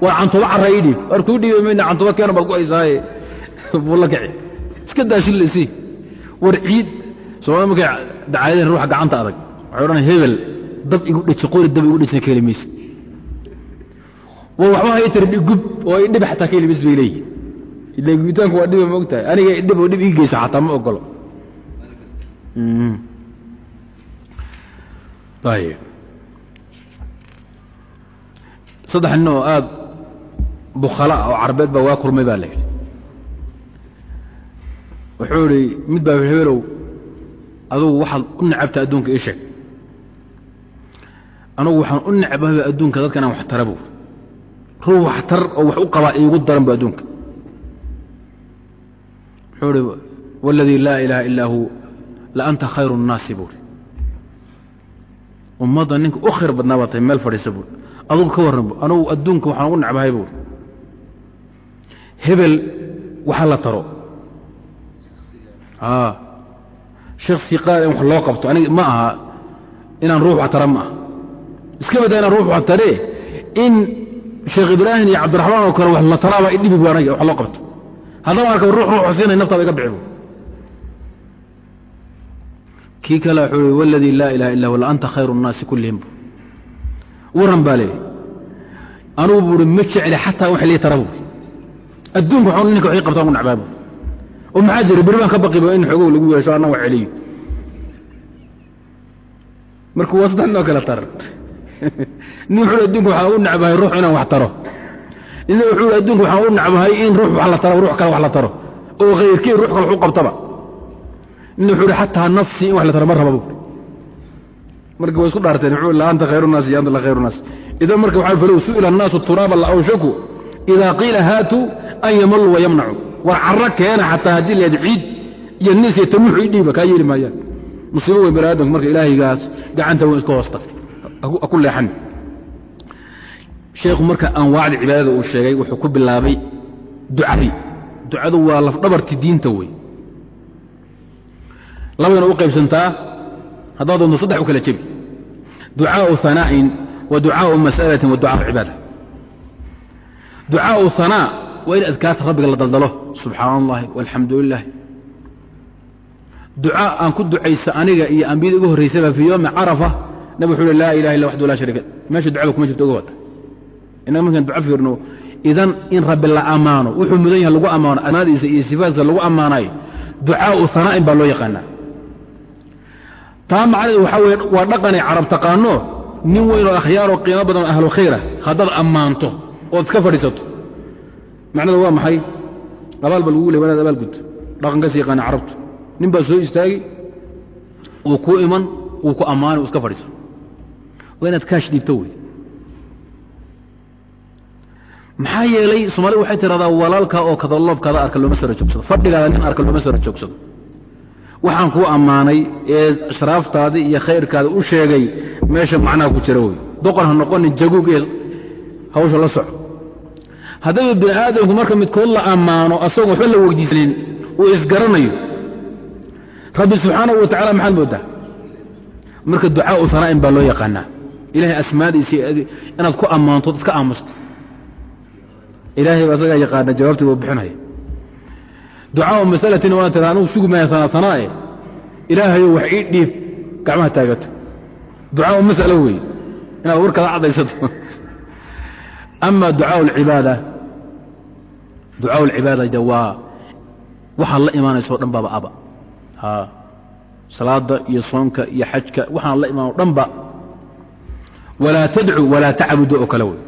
Waa cantuba cara ii dhiib. War kuu dhiibi mayna cantuba keena baad ku haysaaye buu la kici iska daashillaysi war ciid soomali markay dacaadeen ruuxa gacanta adag waxay odhan hebel dab igu dheji qori dab igu dhejina ka heli mayse war waxba hay tiri dhigub oo i dhib xataa ka heli mayse bay leeyihiin ila gubitaanku waa dhiba ma og tahay aniga dhib oo dhib ii geysa xataa ma ogolo. Ayb saddex nin oo aad bukhala oo carbeed baa waa kulmay baa la yidhi. Wuxuu idhi mid baa hebelow adugu waxaad u necabta adduunka ii sheeg. Anugu waxaan u necbahay adduunka dadka inaan wax tara bu ruux wax oo wax u qabaa iigu daran bu adduunka. Wuxuu idhi waladii laa ilaaha illaa hu la anta khayru الnaasi buuri ummadda ninka u khayr badnaa baa tahay meel fadhiisa buuri adugu ka warran bu anugu adduunka waxaan ugu necbahay buuri hebel waxa la taro shaksi qaal in wax loo qabto aniga ma aha inaan ruux wax tara ma aha. Iska badaa inaan ruux wax taree in sheekh ibraahim iyo cabdiraxmaan oo kale wax la taraaba idhibi bu aniga wax loo qabto. Haddaba arka ruux ruux siinay naftaaba iga bixi kii kale wuxuu i waladii laa ilaha illa huwa anta khayru الnaasi kullihim. Bu waran baa leeyahy anugu buui ma jecli xataa wax lii tara buui adduunka waxaan ninka waxii qabtaan u nacbaa buui oo maxaa jira beri baan ka baqiba in xogow lagu yeesho anna wax celiyo. Marka waa saddex noo kala taran nin wuxuu adduunka waxaan u nacbahay ruux inaan wax taro. Nina wuxuu adduunka waxaan u nacbahay in ruux wax la taro ruux kale wax la taro. Oo khayrkii ruux kale wax u qabtaba. Nina wuxuu hi xataa nafsii in wax la taro ma raba buui marka way isku dhaarteen wuxuu la anta khayru naas iyo anta la khayru naas. Idan marka waxaa falow su'ila annaasu turaaba la awshaku idaa qiila haatuu an yamallu wa yamnacu war caro keena xataa haddii laad ciid iyo niiskay tamuxu i dhiiba kaa yeeli maayaan. Musiibo wey bani aadamku marka ilaahaygaas gacanta wen iska hoosta ku leexan. Sheekhu marka anwaacda cibaadada uu sheegay wuxuu ku bilaabay ducadii. Ducadu waa lafdhabartii diinta wey labayna u qaybsantaa haddaad doonto saddex u kala jebi. Ducaau anaa'in wa ducaau mas'alatin wa ducaau cibaada. Ducaau anaa waa in adkaarta rabbiga la daldalo? Subxaana allahi walxamdu lilahi ducaa aan ku ducaysa aniga iyo ambiyada ugu horraysaba fii yowmi carafa nabig wuxuu uhi laa ilaha illa waxdu laa sharika meesha ducada kuma jirto oga wata. Innaga markaan duco fiirno idan in rabbi la ammaano wuxuu mudan yahay lagu ammaano asmaadiisa iyo sifaadkiisa lagu ammaanayo ducaaءu hanaa'in baa loo yaqaanaa. Taa macnaheedu waxaa weye waa dhaqanay carab taqaano nin weyn oo akhyaaroo qiimo badan oo ahlu khayra haddaad ammaanto ood iska fadhiisato macnadu waa maxay? Abaal ba lagu ley wanaad abaal gud dhaqankas yaqaana carabtu. Nin baa soo istaagi uu ku iman uu ku ammaanay uu iska fadhiiso waa inaad kaash dhiibto wey. Maxaa yeelay soomaalida waxay tiradaa walaalkaa oo kadaloobkaada arka looma sara joogsado fadhigaada nin arka looma sara joogsado waxaan kuu ammaanay ee shraaftaadii iyo khayrkaada u sheegay meesha macnaha ku jira wey. Doqon ha noqonin jaguug ee hawsha la soco haddaba bini aadamku marka midkood la ammaano asagoo waxba la weydiisanin uu isgaranayo. Rabbi subxaanahu wa tacala maxaad moodaa? Marka ducaau hanaa'in baa loo yaqaanaa. Ilahay asmaadiisa inaad ku ammaantood iska aamusto. Ilahay baa asagaa yaqaana jawaabtii buu bixinaya. Ducaau masalatin waa tira anugu sugi maya sanaasanaae ilaahayo wax ii dhiib gacmaha taagato. Ducaau mas'alo weeye inaad warkaada caddaysato ama ducaau alcibaada ducaau alcibaada de waa waxaad la imaanayso dhan baaba aba. Salaada iyo soonka iyo xajka waxaan la imaan o dhanba walaa tadcu walaa tacbudu oo kale wey.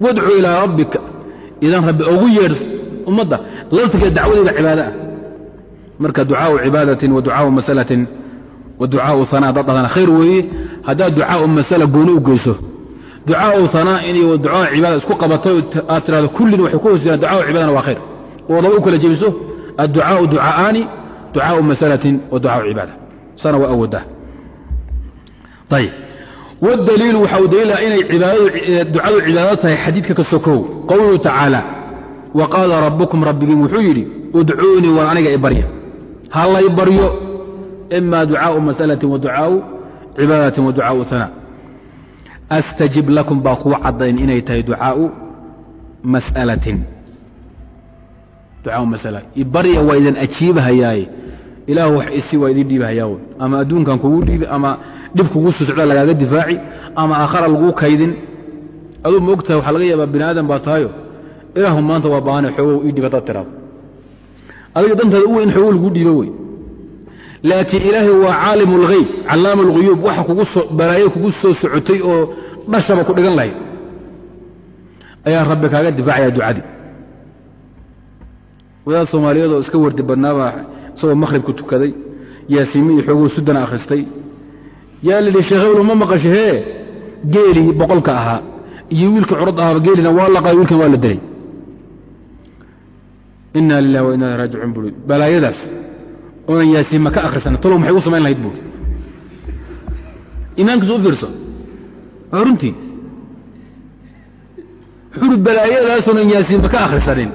Wadcu ilaa rabbika. Idan rabbi ogu yeedh ummadda laftigeed dacwadeeda cibaado ah. Marka ducaau cibaadatin wa ducaau masalatin wa ducaau hanaa haddaad dhahdana khayr weeye. Haddaad ducaau masala gooni u geyso ducaau hanaa'in iyo ducaau cibaada isku qabatay aad tirahdo kullin waxay ku hoos jiraan cibaadana waa khayr. Oo laba u kala jebiso adducaau ducaa'aani ducaau masalatin wa ducaau cibaada. Sana waa awoodaa ayib wاdaliilu waxa uu daliila inay ducadu cibaado tahay xadiidka ka sokow qowluhu tacaala wa qaala rabbukum rabbigiin wuxuu yidhi udcuunii war aniga i barya. Ha lay baryo ima ducaau masalatin wa ducaau cibaadatin wa ducaau hanaa astajib lakum baa kuwa caddayn inay tahay ducaau mas'alatin ducaau masala ibarya waa idin ajiibahayaaye ilaahu wax isi waa idin dhiibahayaa ama adduunkan kugu dhiibi ama dhib kugu soo socda lagaaga difaaci ama aakhara laguu kaydin aduu ma og tahay waxaa laga yaabaa bini aadam baa tahayo ilaahu maanta waa baahane xoogow ii dhib haddaad tiraado adiga dantaada u weyn xoogow laguu dhiibo wey laakiin ilaahay waa caalimu اlghayb callaama اlghuyuub waxa balaayo kugu soo socotay oo dhashaba ku dhigan lahayd ayaa rabbi kaaga difaacaya ducadii. Wadaad soomaaliyeed oo iska wardi badnaabaa isagoo makhribku tukaday yaasiimi iyo xooguu sudana akhristay yaa lidhi sheekh hebel ma maqasho hee geelii boqolka ahaa iyo wiilka curad ahaaba geelina waa laqay wiilkan waa la dilay. Inna lilah wa inna ilahi raajicuun buui balaayadaas oonan yaasiinma ka akhrisana. Talow maxay u samayn lahayd buui imaankiisu u waa runtii wuxuuhi balaayadaasoonan yaasiinma ka akhrisanin.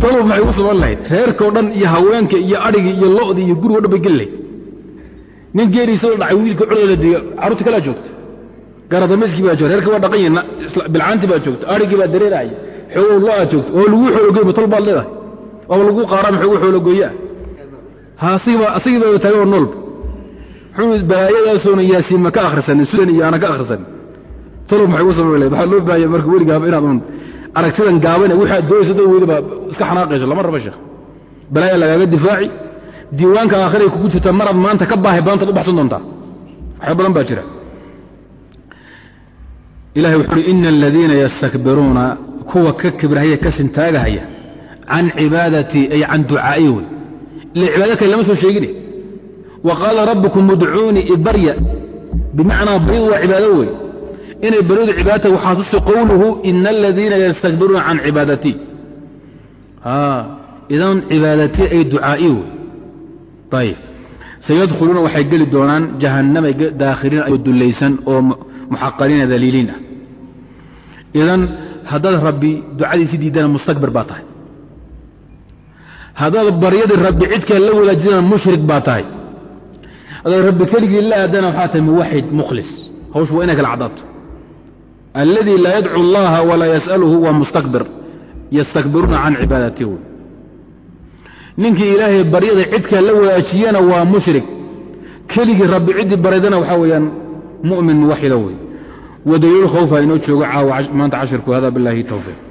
Talow maxay u suban lahayd. Reerkao dhan iyo haweenka iyo adhigii iyo lo'dii iyo gurigo dhan bay geli lahayd. Nin geeriisao dhacay wiilka codoola diga. Carruurta kalaa joogta garadamiskii baa joogta. Reerkii waa dhaqan yihiin bilcaantii baa joogta. Adhigii baa dareeraaya xoogow lo'aa joogta. Oo lagu xoologoy tol baad leedahay. Waaba lagu qaaraan xoogu xoologoyaa baa taagan oo noolba muxuu balaayadaasoona yaasiin ma ka akhrisanin sudan iyo aana ka akhrisanin talow maxay u sabab lahayd? Waxaa loo baahaya marka weligaaba inaad un. Aragtidan gaabane waxaad doonaysa doo weydaba iska xanaaqayso lagaaga difaaci. Diiwaanka aakhiray kugu jirta maraad maanta ka baahi badantaad u baxsan baa kuwa ka kibrahaya ka sintaagahaya can cibaadatii ay can ducaa'i wey cibaado kale lama soo sheegine wa qaala rabbukum udcuunii ibarya bimacnaa baryadu waa cibaado wey inay baryadu cibaadata waxaa tusi qowluhu ina aladiina yastakbiruuna can cibaadatii idan cibaadatii ay ducaa'i wey ayib sayadkhuluuna waxay geli doonaan jahannamay daakhiliin oo dullaysan oo muxaqariina daliiliin ah idan haddaad rabbi ducadiisi diidana mustakbir baa tahay haddaad baryadii rabbi cidkaa la wadaajinaan mushrik baa tahay. Adaad rabbi keligii la aadana waxaa tahay muwaxid mukhlis. Hawshu waa inay kala cadaato alladii laa yadcu allaha walaa yas'aluhu waa mustakbir. Yastakbiruuna can cibaadati ninkii ilaahay baryada cidkaa la wadaajiyana waa mushrik. Keligii rabbi ciddii baraydana waxaa weeyaan mu'min muwaxida wey wadaliilu khawfa inoo joogo caawa maanta cashirku hada bilaahi tawfiiq.